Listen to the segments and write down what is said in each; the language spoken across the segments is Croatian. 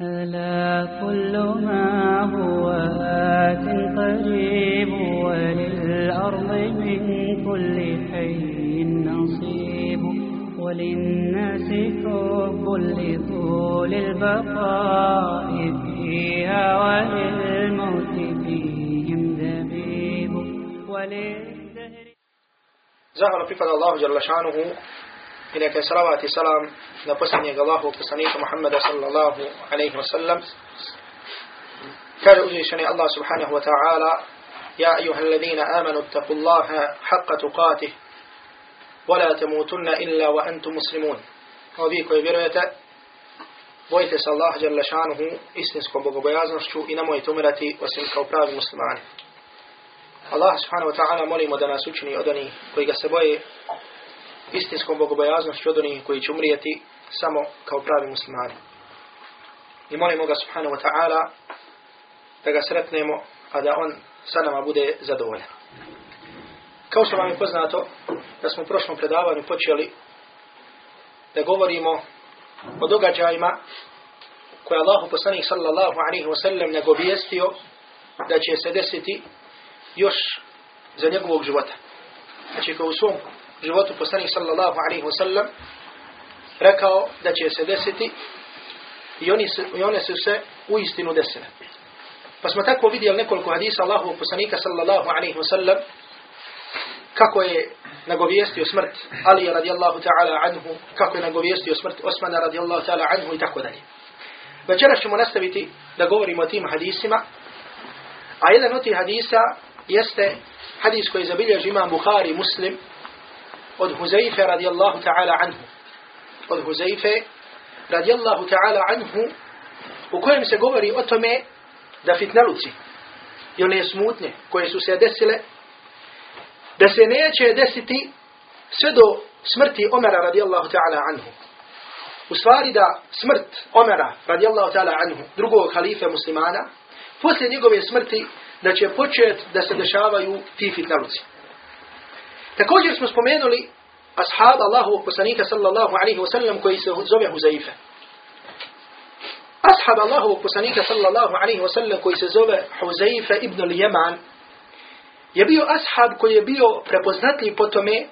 ألا كل ما هو آت قريب وللأرض من كل حي نصيب وللناس حب لطول البقاء فيها وللموت فيهم دبيب وللدهر Zahvala pripada Allahu Đerlašanuhu i neka je salavat i salam na posljednjeg Allahu poslanika Muhammeda sallallahu alaihi wa sallam. Kaže uzvišeni Allah subhanahu wa ta'ala Ja alladhina amanu ittaku Allaha haqqa tuqatih wa la tamutunna illa wa antum muslimun. O vi koji vjerujete, bojite se Allah Đerlašanuhu istinskom bogobojaznošću i nemojte umirati osim kao pravi muslimani. Allah subhanahu wa ta'ala molimo da nas učini od onih koji ga se boje istinskom bogobojaznošću od onih koji će umrijeti samo kao pravi muslimani. I molimo ga subhanahu wa ta'ala da ga sretnemo, a da on sa nama bude zadovoljan. Kao što vam je poznato, da smo u prošlom predavanju počeli da govorimo o događajima koje Allahu poslanik sallallahu alaihi wa sallam nagovijestio da će se desiti još za njegovog života. Znači kao u svom životu poslanik sallallahu alaihi wa sallam rekao da će se desiti i, oni se, i one su se u istinu desile. Pa smo tako vidjeli nekoliko hadisa Allahovog poslanika sallallahu alaihi wa sallam kako je nagovijestio smrt Ali radijallahu ta'ala anhu, kako je nagovijestio smrt Osmana radijallahu ta'ala anhu i tako dalje. Večeras ćemo nastaviti da govorimo o tim hadisima, a jedan od tih hadisa jeste hadis koji zabilježi imam Bukhari muslim od Huzaife radijallahu ta'ala anhu. Od Huzaife radijallahu ta'ala anhu u kojem se govori o tome da fitnaluci i one smutne koje su se desile da se neće desiti sve do smrti Omera radijallahu ta'ala anhu. U stvari da smrt Omera radijallahu ta'ala anhu, drugog halife muslimana, poslije njegove smrti da će početi da se dešavaju ti fitnaluci. Također smo spomenuli ashab Allahovog poslanika sallallahu alaihi wasallam koji se zove Huzaife. Ashab Allahovog poslanika sallallahu alaihi wasallam koji se zove ibn al-Yaman je bio ashab koji je bio prepoznatljiv po tome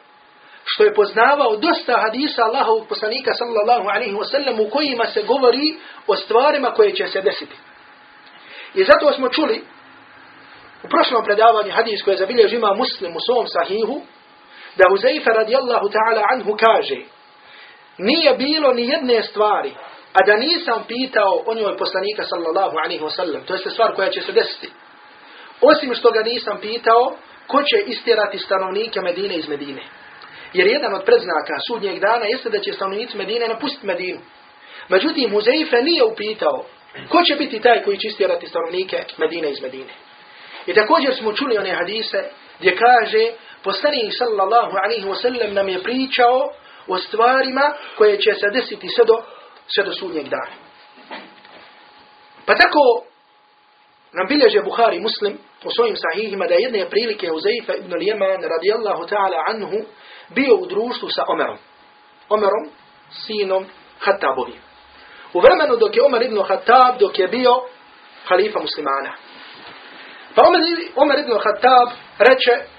što je poznavao dosta hadisa Allahovog poslanika sallallahu alaihi wasallam u kojima se govori o stvarima koje će se desiti. I zato smo čuli u prošlom predavanju hadis koje zabilježi ima muslim u svom sahihu, da Huzaifa radijallahu ta'ala anhu kaže, nije bilo ni jedne stvari, a da nisam pitao o njoj poslanika sallallahu alaihi wa sallam, to jeste stvar koja će se desiti. Osim što ga nisam pitao, ko će istirati stanovnike Medine iz Medine. Jer jedan od predznaka sudnjeg dana jeste da će stanovnici Medine napustiti Medinu. Međutim, Huzaifa nije upitao ko će biti taj koji će istirati stanovnike Medine iz Medine. I također smo čuli one hadise gdje kaže poslanik sallallahu alaihi wasallam nam je pričao o stvarima koje će se desiti sve do, sve do sudnjeg dana. Pa tako nam bilježe Buhari muslim u svojim sahihima da jedne prilike Uzeifa ibn al-Yaman radijallahu ta'ala anhu bio u društvu sa Omerom. Omerom, sinom Hattabovim. U vremenu dok je Omer ibn Hattab, dok je bio halifa muslimana. Pa Omer, Omer ibn Khattab reče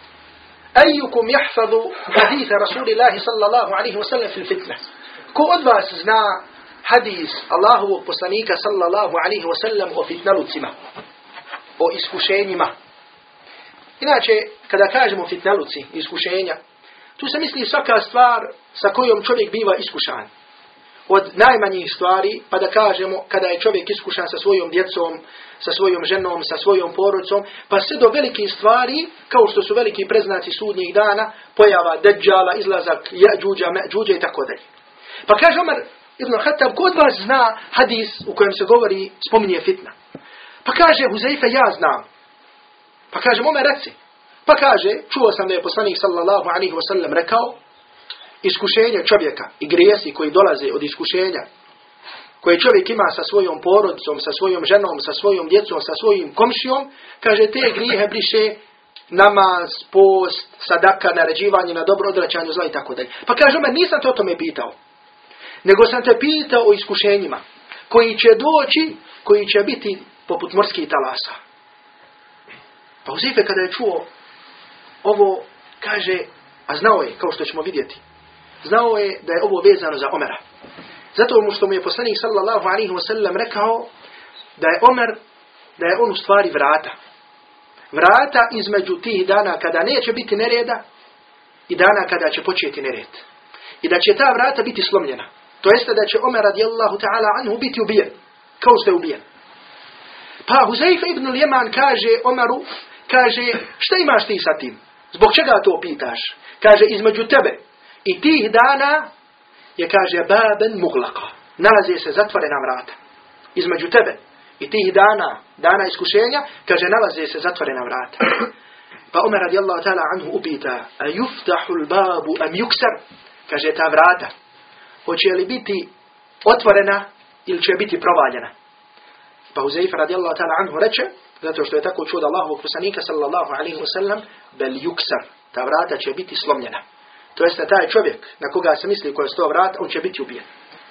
أيكم يحفظ حديث رسول الله صلى الله عليه وسلم في الفتنة؟ كو أدوى سزنا حديث. الله وقصنيك صلى الله عليه وسلم وفتنة لتما وإسكشين ما Inače, kada kažemo fitneluci, iskušenja, tu se misli svaka stvar sa kojom čovjek biva iskušan. Od najmanjih stvari, pa da kažemo kada je čovjek iskušan sa svojom djecom, sa svojom ženom, sa svojom porodicom, pa sve do velikih stvari, kao što su veliki preznaci sudnjih dana, pojava deđala, izlazak jađuđa, međuđa i tako dalje. Pa kaže Omar ibn Khattab, kod vas zna hadis u kojem se govori, spominje fitna. Pa kaže Huzaife, ja znam. Pa kaže, Omer reci. Pa kaže, čuo sam da je poslanik sallallahu alaihi wasallam rekao, iskušenje čovjeka i grijesi koji dolaze od iskušenja koje čovjek ima sa svojom porodicom, sa svojom ženom, sa svojom djecom, sa svojim komšijom, kaže te grijehe briše namaz, post, sadaka, naređivanje na dobro odraćanju zla i tako dalje. Pa kaže me, nisam te o tome pitao, nego sam te pitao o iskušenjima. koji će doći, koji će biti poput morskih talasa. Pa Uzife kada je čuo ovo, kaže, a znao je, kao što ćemo vidjeti, znao je da je ovo vezano za Omera. Zato mu što mu je poslanik sallallahu alaihi wa sallam rekao da je Omer, da je on u stvari vrata. Vrata između tih dana kada neće biti nereda i dana kada će početi nered. I da će ta vrata biti slomljena. To jeste da će Omer radijallahu ta'ala anhu biti ubijen. Kao što je ubijen. Pa Huzaifa ibn Ljeman kaže Omeru, kaže, šta imaš ti sa tim? Zbog čega to pitaš? Kaže, između tebe i tih dana je, kaže, baben muglaka. Nalaze se zatvorena vrata. Između tebe i tih dana, dana iskušenja, kaže, nalaze se zatvorena vrata. Pa Omer radijallahu ta'ala anhu upita, a yuftahu babu am yuksar? Kaže, ta vrata, hoće li biti otvorena ili će biti provaljena? Pa Huzaifa radijallahu ta'ala anhu reče, zato što je tako čuo da Allahovog poslanika sallallahu alaihi wasallam, bel yuksar, ta vrata će biti slomljena. To jeste taj čovjek na koga se misli je sto vrata, on će biti ubijen.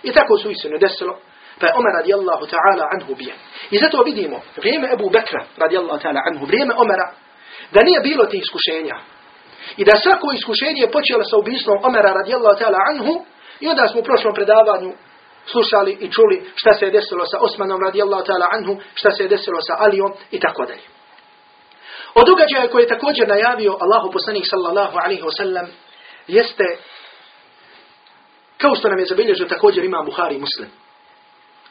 I tako su istinu desilo, pa je Omer radijallahu ta'ala anhu ubijen. I zato vidimo, vrijeme Ebu Bekra radijallahu ta'ala anhu, vrijeme Omera, da nije bilo tih iskušenja. I da svako iskušenje je počelo sa ubistvom Omera radijallahu ta'ala anhu, i onda smo u prošlom predavanju slušali i čuli šta se je desilo sa Osmanom radijallahu ta'ala anhu, šta se je desilo sa Alijom i tako dalje. Od događaja koje je također najavio Allahu poslanik sallallahu alaihi wa sallam jeste kao što nam je zabilježio također ima Buhari Muslim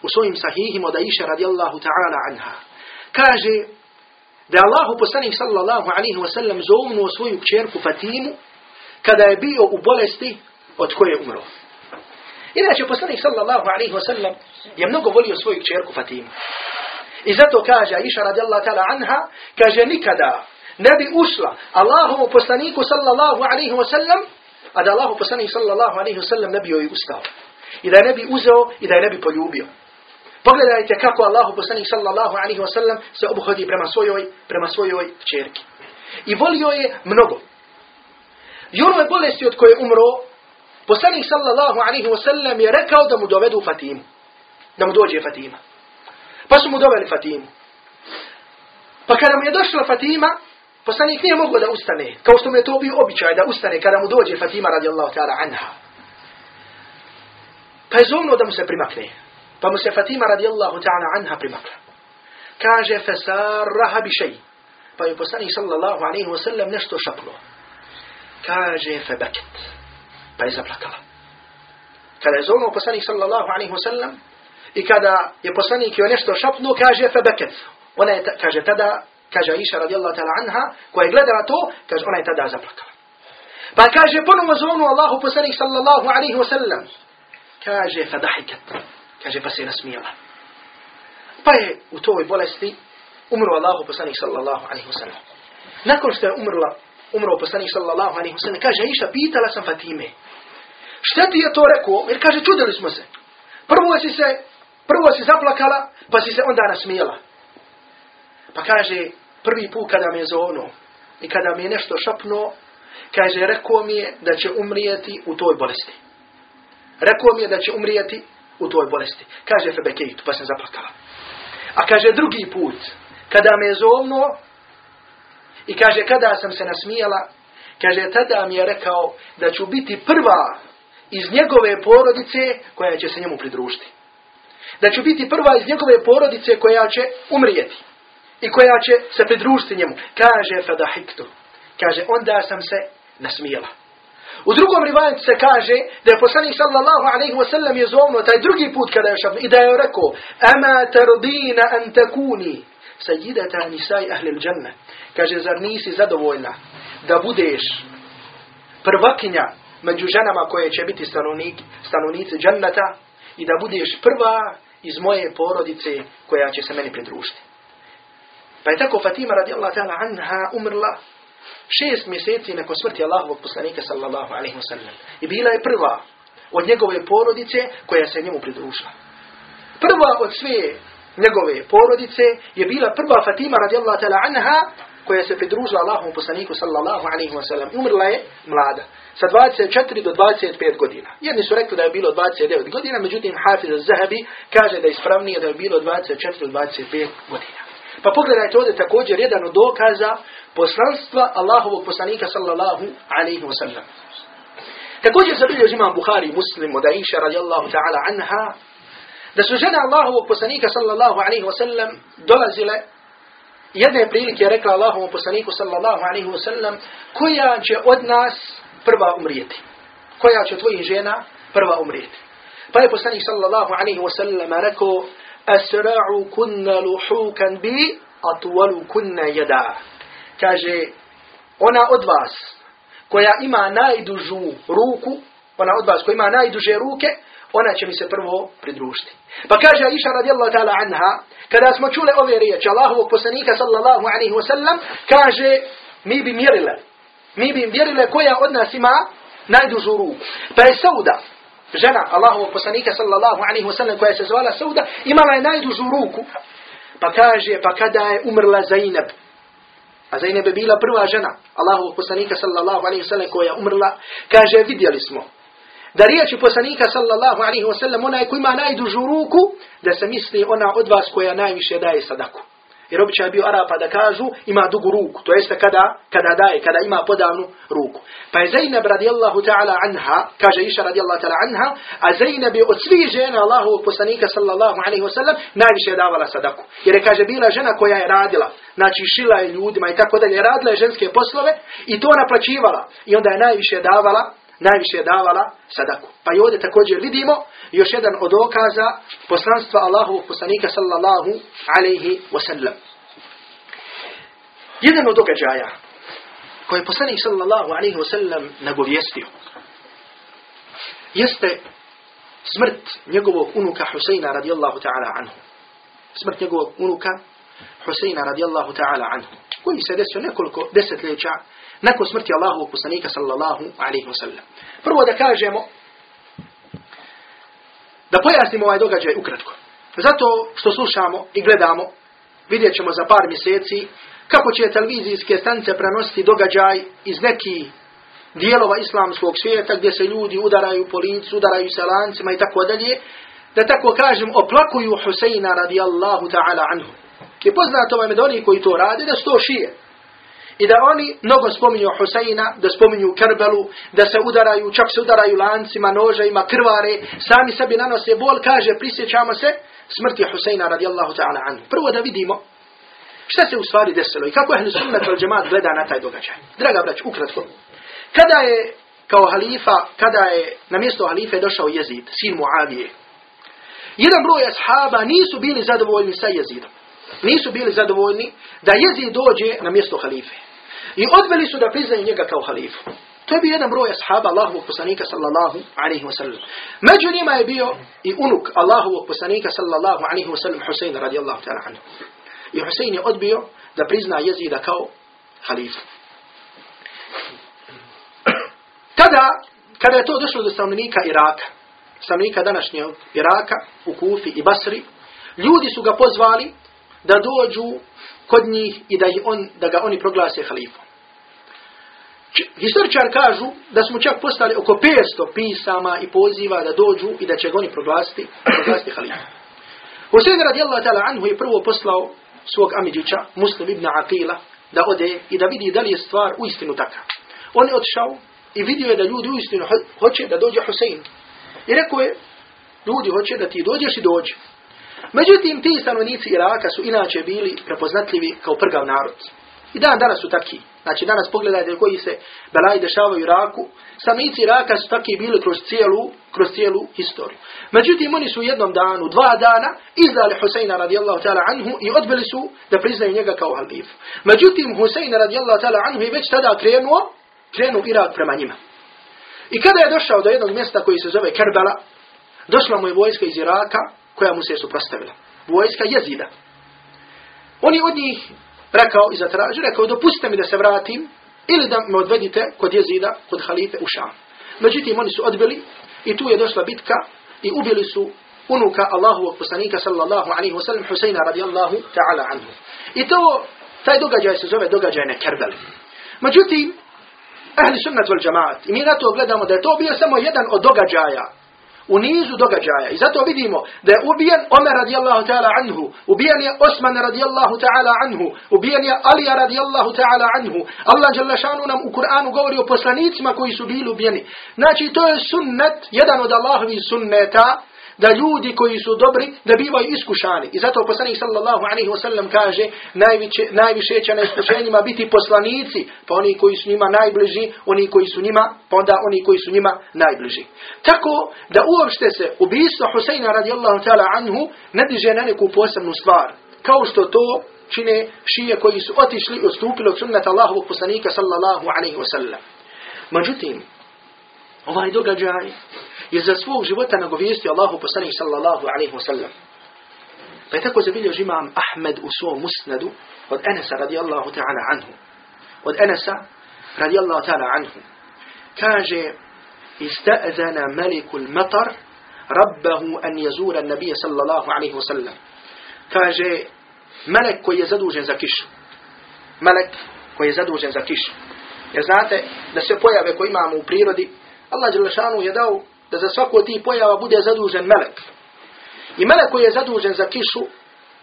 u svojim sahihima da iša radijallahu ta'ala anha. Kaže da Allahu poslanik sallallahu alaihi wa sallam zovnuo svoju kćerku Fatimu kada je bio u bolesti od koje je umro. Inače, poslanik sallallahu alaihi wa sallam je mnogo volio svoju kćerku Fatimu. I zato kaže Aisha radijallahu ta'ala anha, kaže nikada ne bi ušla Allahovu poslaniku sallallahu alaihi wa sallam, a da Allahu poslanik sallallahu alaihi wa sallam ne bi joj ustao. I da je ne bi uzeo i da je ne bi poljubio. Pogledajte kako Allahu poslanik sallallahu alaihi wa sallam se obuhodi prema svojoj, prema svojoj kćerki. I volio je mnogo. I onoj bolesti od koje umro, poslanik sallallahu alaihi wa sallam je rekao da mu dovedu Fatimu. Da mu dođe Fatima. Pa su mu doveli Fatimu. Pa kada mu je došla Fatima, poslanik nije mogao da ustane, kao što mu je to bio običaj da ustane kada mu dođe Fatima radijallahu ta'ala anha. Pa je zovno da mu se primakne. Pa mu se Fatima radijallahu ta'ala anha primakla. Kaže, fesarraha bi šeji. Pa je poslanik sallallahu alaihi wa sallam nešto šaplo. Kaže, febaket. Pa je zaplakala. Kada je zovno poslanik sallallahu alaihi wa sallam, i kada je poslanik joj nešto šapnuo, kaže, febaket. Ona je, kaže, tada, kaže Aisha radijallahu ta'ala anha, koja je gledala to, kaže, ona je tada zaplakala. Pa kaže, ponovo zovnu Allahu poslanik sallallahu alaihi wa sallam. Kaže, fedahikat. Kaže, pa se nasmijala. Pa je u toj bolesti umro Allahu poslanik sallallahu alaihi wa sallam. Nakon što je umrla, umro poslanik sallallahu alaihi wa sallam, kaže, Aisha, pitala sam Fatime, šta ti je to rekao? Jer kaže, čudili smo se. Prvo si se, prvo si zaplakala, pa si se onda nasmijala. Pa kaže, prvi put kada me je i kada mi je nešto šapnuo, kaže, rekao mi je da će umrijeti u toj bolesti. Rekao mi je da će umrijeti u toj bolesti. Kaže Febekejtu, pa sam zaplakala. A kaže drugi put, kada me je zovno i kaže kada sam se nasmijala, kaže tada mi je rekao da ću biti prva iz njegove porodice koja će se njemu pridružiti. Da ću biti prva iz njegove porodice koja će umrijeti i koja će se pridružiti njemu. Kaže Fedahiktu. Kaže onda sam se nasmijala. U drugom rivajetu se kaže da je poslanik sallallahu alaihi wasallam je zovno taj drugi put kada je šabno i da je rekao Ama tardina an takuni sajidata nisaj ahli l-đanna. Kaže, zar nisi zadovoljna da budeš prvakinja među ženama koje će biti stanovnik, stanovnici džannata i da budeš prva iz moje porodice koja će se meni pridružiti. Pa je tako Fatima radijallahu ta'ala anha umrla šest mjeseci nakon smrti Allahovog poslanika sallallahu alaihi wasallam. I bila je prva od njegove porodice koja se njemu pridružila. Prva od sve njegove porodice je bila prva Fatima radijallahu ta'ala anha koja se pridružila Allahovom poslaniku sallallahu alaihi wa sallam. Umrla je mlada. Sa 24 do 25 godina. Jedni su rekli da je bilo 29 godina, međutim Hafiz Zahabi kaže da je ispravnije da je bilo 24 do 25 godina. Pa pogledajte ovdje također jedan od dokaza poslanstva Allahovog poslanika sallallahu alaihi wa sallam. Također zabilježi imam Buhari muslim od Aisha radijallahu ta'ala anha da su žene Allahovog poslanika sallallahu alaihi wa sallam dolazile jedne prilike je rekla Allahovom poslaniku sallallahu alaihi wa sallam koja će od nas prva umrijeti. Koja će tvojih žena prva umrijeti. Pa je poslanik sallallahu alaihi wa sallam rekao Asra'u kunna luhukan bi atwalu kunna jada. Kaže ona od vas koja ima najdužu ruku, ona od vas koja ima najduže ruke, ona će mi se prvo pridružiti. Pa kaže Aisha radijallahu ta'ala anha, kada smo čule ove riječi Allahovog poslanika sallallahu alaihi wa sallam, kaže, mi bi mjerile, mi bi mjerile koja od nas ima najdužu ruku. Pa je Sauda, žena Allahovog poslanika sallallahu alaihi wa sallam, koja se zvala Sauda, imala je najdužu ruku. Pa kaže, pa kada je umrla Zainab, a Zainab je bila prva žena Allahovog poslanika sallallahu alaihi wa sallam koja je umrla, kaže, vidjeli smo da riječi poslanika sallallahu alaihi wasallam onaj ko ima najdužu ruku, da se misli ona od vas koja najviše daje sadaku. Jer običaj je bio Arapa da kažu ima dugu ruku, to jeste kada, kada daje, kada ima podavnu ruku. Pa je Zainab radijallahu ta'ala anha, kaže Iša radijallahu ta'ala anha, a Zainab je od svih žena Allahovog poslanika sallallahu alaihi wasallam najviše davala sadaku. Jer je kaže bila žena koja je radila, znači šila je ljudima i tako dalje, radila je ženske poslove i to naplaćivala. I onda je najviše davala najviše je davala sadaku. Pa i ovdje također vidimo još jedan od dokaza poslanstva Allahovog poslanika sallallahu alaihi wasallam. Jedan od događaja koji je poslanik sallallahu alaihi wasallam nagovijestio jeste smrt njegovog unuka Huseina radijallahu ta'ala anhu. Smrt njegovog unuka Huseina radijallahu ta'ala anhu. Koji se desio nekoliko desetljeća nakon smrti Allahovog poslanika sallallahu alaihi wasallam. Prvo da kažemo, da pojasnimo ovaj događaj ukratko. Zato što slušamo i gledamo, vidjet ćemo za par mjeseci kako će televizijske stanice prenositi događaj iz nekih dijelova islamskog svijeta gdje se ljudi udaraju po licu, udaraju se lancima i tako dalje, da tako kažem oplakuju Huseina radijallahu ta'ala anhu. I poznato vam je da oni koji to rade, da su to šije. I da oni mnogo spominju Huseina, da spominju Kerbelu, da se udaraju, čak se udaraju lancima, nožajima, krvare, sami sebi nanose bol, kaže, prisjećamo se smrti Huseina radijallahu ta'ala anhu. Prvo da vidimo šta se u stvari desilo i kako je sunnet al džemat gleda na taj događaj. Draga brać, ukratko. Kada je kao halifa, kada je na mjesto halife došao jezid, sin Muavije, jedan broj ashaba nisu bili zadovoljni sa jezidom. Nisu bili zadovoljni da jezid dođe na mjesto halife. I odveli su da priznaju njega kao halifu. To je bio jedan broj ashaba Allahovog poslanika sallallahu alaihi wasallam. Među njima je bio i unuk Allahovog poslanika sallallahu alaihi wasallam Husein radijallahu ta'ala anhu. I Husein je odbio da prizna jezida kao halifu. Tada, kada je to došlo do stanovnika Iraka, stanovnika današnjeg Iraka, u Kufi i Basri, ljudi su ga pozvali da dođu kod njih i da, on, da ga oni proglase halifom. Historičar kažu da smo čak postali oko 500 pisama i poziva da dođu i da će ga oni proglasiti, proglasiti halifom. Husein radijallahu ta'ala anhu je prvo poslao svog amidžića, muslim ibn Aqila, da ode i da vidi da li je stvar u istinu taka. On je odšao i vidio je da ljudi u istinu hoće da dođe Husein. I rekao je, ljudi hoće da ti dođeš i dođi. Međutim, ti stanovnici Iraka su inače bili prepoznatljivi kao prgav narod. I dan danas su taki. Znači danas pogledajte koji se belaji dešavaju u Iraku. Stanovnici Iraka su taki bili kroz cijelu, kroz cijelu historiju. Međutim, oni su u jednom danu, dva dana, izdali Huseina radijallahu ta'ala anhu i odbili su da priznaju njega kao halif. Međutim, Husein radijallahu ta'ala anhu je već tada krenuo, krenuo Irak prema njima. I kada je došao do jednog mjesta koji se zove Kerbala, došla mu je vojska iz Iraka, koja mu se je suprostavila. Vojska jezida. Oni od njih rekao i zatražio, rekao dopustite mi da se vratim ili da me odvedite kod jezida, kod halife u Šam. Međutim, oni su odbili i tu je došla bitka i ubili su unuka Allahovog poslanika sallallahu alaihi wasallam Huseina radijallahu ta'ala anhu. I to Taj događaj se zove događaj na Kerbeli. Međutim, ahli sunnat wal džamaat, i mi na to gledamo da je to bio samo jedan od događaja u nizu događaja. I zato vidimo da je ubijen Omer radijallahu ta'ala anhu, ubijen je Osman radijallahu ta'ala anhu, ubijen je Alija radijallahu ta'ala anhu. Allah šanu nam u Kur'anu govori o poslanicima koji su bili ubijeni. Znači to je sunnet, jedan od Allahovih sunneta, da ljudi koji su dobri da bivaju iskušani. I zato poslanik sallallahu alaihi wasallam kaže najviše, najviše će na iskušenjima biti poslanici, pa oni koji su njima najbliži, oni koji su njima, pa onda oni koji su njima najbliži. Tako da uopšte se ubijstvo Huseina radijallahu ta'ala anhu ne diže na neku posebnu stvar. Kao što to čine šije koji su otišli i odstupili od sunnata Allahovog poslanika sallallahu alaihi wasallam. Međutim, ovaj događaj je za svog života nagovijestio Allahu poslanik sallallahu alaihi wasallam. Pa je tako zabilježi imam Ahmed u svom musnadu od Enesa radijallahu ta'ala anhu. Od Enesa radijallahu ta'ala anhu. Kaže, ملك المطر ربه أن يزور النبي صلى الله عليه وسلم kaže melek koji je zadužen za kišu. Melek koji je zadužen za kišu. Jer znate da se pojave koje imamo u prirodi, Allah Đelešanu je dao da za svaku od pojava bude zadužen melek. I melek koji je zadužen za kišu,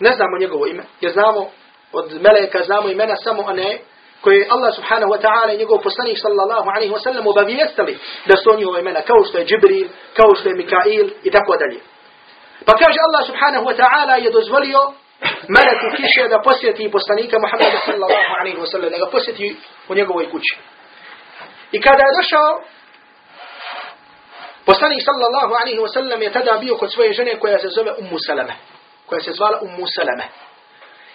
ne znamo njegovo ime, jer znamo od meleka znamo imena samo one koje je Allah subhanahu wa ta'ala i njegov poslanik sallallahu alaihi wa sallam obavijestili da su njihova imena, kao što je Džibril, kao što je Mikail i tako dalje. Pa kaže Allah subhanahu wa ta'ala je dozvolio meleku kiše da posjeti poslanika Muhammeda sallallahu alaihi wa sallam, da ga posjeti u njegovoj kući. I kada je došao Poslanik sallallahu alaihi wa sallam je tada bio kod svoje žene koja se zove Ummu Salame. Koja se zvala Ummu Salame.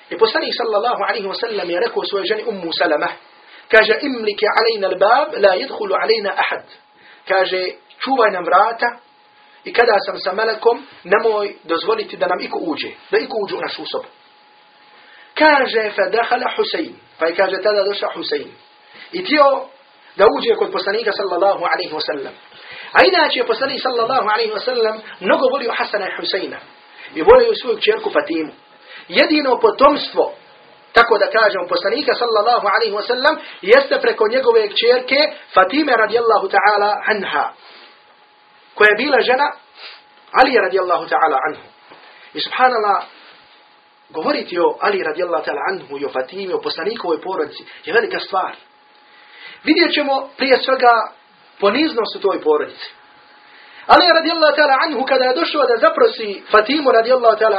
I poslanik sallallahu alaihi wa sallam je rekao svoje ženi Ummu Salame. Kaže, imlike alejna albab, la yadkhulu alejna ahad. Kaže, čuvaj nam vrata i kada sam sa melekom, nemoj dozvoliti da nam iko uđe. Da iko uđe u našu sobu. Kaže, fa dahala Husein. Pa je kaže, tada došla Husein. I tio da uđe kod poslanika sallallahu alaihi wa sallam. A inače je poslanik sallallahu alaihi wa sallam mnogo volio Hasana i Huseina. I volio svoju čerku Fatimu. Jedino potomstvo, tako da kažem, poslanika sallallahu alaihi wa sallam, jeste preko njegove čerke Fatime radijallahu ta'ala anha. Koja je bila žena Ali radijallahu ta'ala anhu. I subhanallah, govoriti o Ali radijallahu ta'ala anhu i o Fatimi, o poslanikovoj porodici, je velika stvar. Vidjet ćemo prije svega poniznost u toj porodici. Ali radijallahu ta'ala anhu kada je došao da zaprosi Fatimu radijallahu ta'ala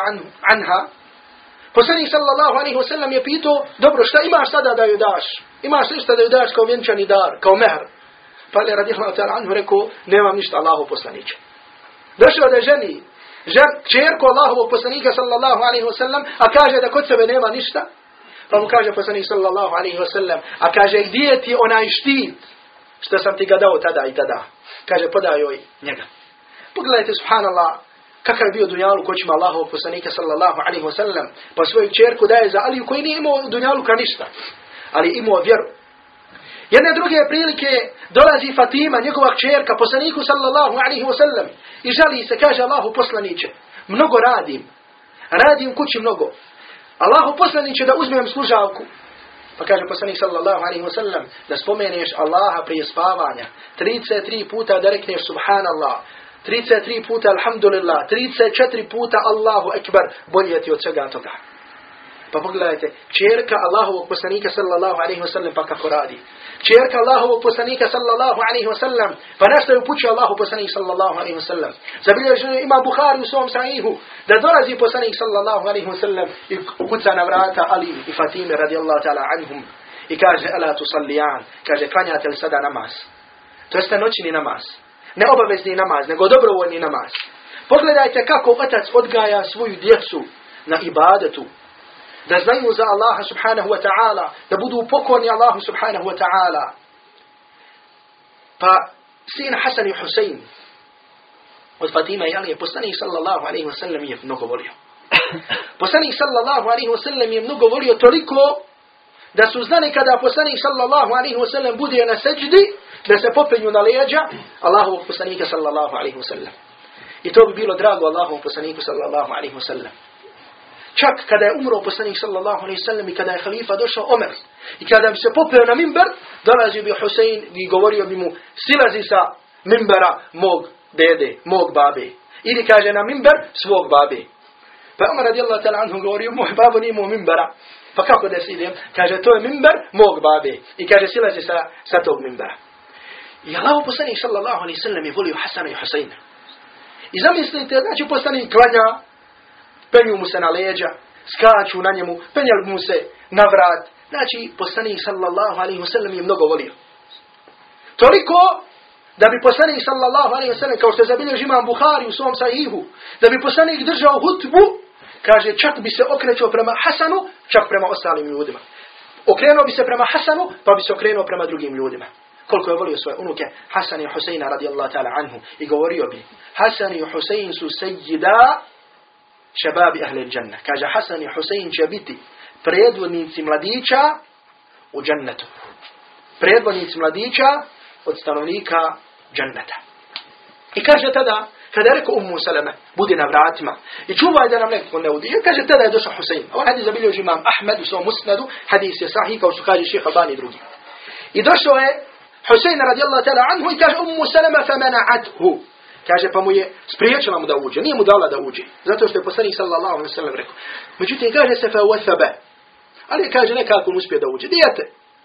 anha, poslanik sallallahu alaihi wasallam je pitao, dobro šta imaš sada da ju daš? Imaš ništa da ju daš kao vjenčani dar, kao mehr? Pa ali radijallahu ta'ala anhu rekao, nemam ništa Allahu poslanića. Došao da ženi, žen, čerku Allahovog poslanika sallallahu alaihi wasallam, a kaže da kod sebe nema ništa, pa mu kaže poslanik sallallahu alaihi wasallam, a kaže gdje ti onaj štit? Što sam ti ga dao tada i tada. Kaže, podaj joj njega. Pogledajte, subhanallah, kakav je bio dunjalu koćima Allahov poslanika sallallahu alaihi wa sallam, pa svoju čerku daje za Aliju koji nije imao dunjalu ka ništa, ali imao vjeru. Jedne druge prilike dolazi Fatima, njegova čerka, poslaniku sallallahu alaihi wa sallam, i žali se, kaže Allahu poslaniće, mnogo radim, radim kući mnogo. Allahu poslaniće da uzmem služavku, pa kaže poslanik sallallahu alaihi wa sallam da spomeneš Allaha prije spavanja. 33 puta da rekneš subhanallah. 33 puta alhamdulillah. 34 puta Allahu ekbar bolje ti od svega toga. Pa pogledajte, čerka Allahovog poslanika sallallahu alaihi wa sallam pa kako radi. Čerka Allahovog poslanika sallallahu alaihi wa sallam pa nešto je upućio Allahu poslanik sallallahu alaihi wa sallam. Zabilježeno ima Bukhari u svom sahihu da dolazi poslanik sallallahu alaihi wa sallam i kuca na vrata Ali i Fatime radijallahu ta'ala anhum i kaže ala tu sallijan, kaže klanjate li sada namaz? To jeste noćni namaz. Ne obavezni namaz, nego dobrovoljni namaz. Pogledajte kako otac odgaja svoju djecu na ibadetu, da znaju za Allaha subhanahu wa ta'ala, da budu pokorni Allahu subhanahu wa ta'ala. Pa sin Hasan i Husein od Fatima i Ali je poslanik sallallahu alaihi wa sallam je mnogo volio. Poslanik sallallahu alaihi wa sallam je mnogo volio toliko da su znali kada poslanik sallallahu alaihi wa sallam bude na seđdi, da se popenju na leđa Allahovog poslanika sallallahu alaihi wa sallam. I to bi bilo drago Allahovom poslaniku sallallahu alaihi wa sallam. Čak kada je umro poslanik sallallahu alaihi sallam i kada je halifa došao Omer. I kada bi se popeo na mimber, dolazio bi Husein i govorio bi mu, silazi sa mimbera mog dede, mog babe. Ili kaže na mimber svog babe. Pa Omer radijallahu ta'ala anhu govorio, moj babo nije imao mimbera. Pa kako da se idem? Kaže, to je mimber mog babe. I kaže, silazi sa, sa tog mimbera. I Allah poslanik sallallahu alaihi sallam je volio Hasana i Huseina. I zamislite, znači poslanik klanja, penju mu se na leđa, skaču na njemu, penjali mu se na vrat. Znači, poslanik sallallahu alaihi wasallam je mnogo volio. Toliko da bi poslanik sallallahu alaihi wasallam, kao što je zabilježi imam Buhari u svom sahihu, da bi poslanik držao hutbu, kaže, čak bi se okrećao prema Hasanu, čak prema ostalim ljudima. Okrenuo bi se prema Hasanu, pa bi se okrenuo prema drugim ljudima. Koliko je volio svoje unuke, Hasan i Huseina radijallahu ta'ala anhu. I govorio bi, Hasan i Husein su sejida šebabi ahli džanna. Kaže, Hasan i Husein će biti predvodnici mladića u džannetu. Predvodnici mladića od stanovnika džanneta. I kaže tada, kada je rekao Ummu Salama, budi na vratima i čuvaj da nam neko ne udi. I kaže, tada je došao Husein. Ovaj hadis zabilježi imam Ahmed u svom musnadu, hadis je sahih, kao su kaže šeha Albani i drugi. I došao je Husein radijallahu ta'ala anhu i kaže Ummu Salama fa mana'athu. Kaže pa mu je spriječila mu da uđe, nije mu dala da uđe. Zato što je poslanik sallallahu alejhi ve sellem rekao. Međutim kaže se fa wasaba. Ali kaže nekako mu uspije da uđe. Dijete.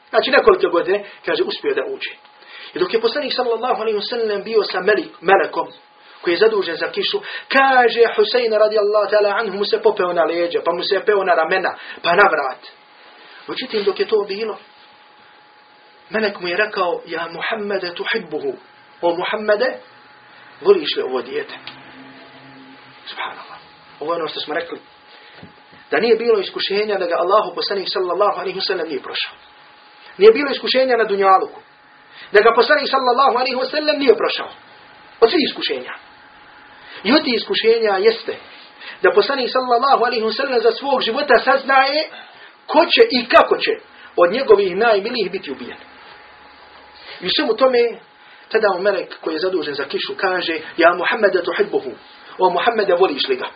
Znači nekoliko godine kaže uspio da uđe. I dok je poslanik sallallahu alejhi ve sellem bio sa melik, melekom koji je zadužen za kišu, kaže Husein radijallahu ta'ala anhu mu se popeo na leđa, pa mu se peo na ramena, pa na vrat. Međutim dok je to bilo, melek mu je rekao, ja Muhammede tuhibbuhu, o Muhammede, voliš li ovo dijete? Subhanallah. Ovo je ono što smo rekli. Da nije bilo iskušenja da ga Allahu poslanik sallallahu alaihi wasallam nije prošao. Nije bilo iskušenja na dunjaluku. Da ga poslanik sallallahu alaihi wasallam nije prošao. Od svih iskušenja. I od iskušenja jeste da poslanik sallallahu alaihi wasallam za svog života saznaje ko će i kako će od njegovih najmilijih biti ubijen. I u svemu tome tada mu melek koji je zadužen za kišu kaže ja Muhammeda tuhibbuhu o Muhammeda voliš li ga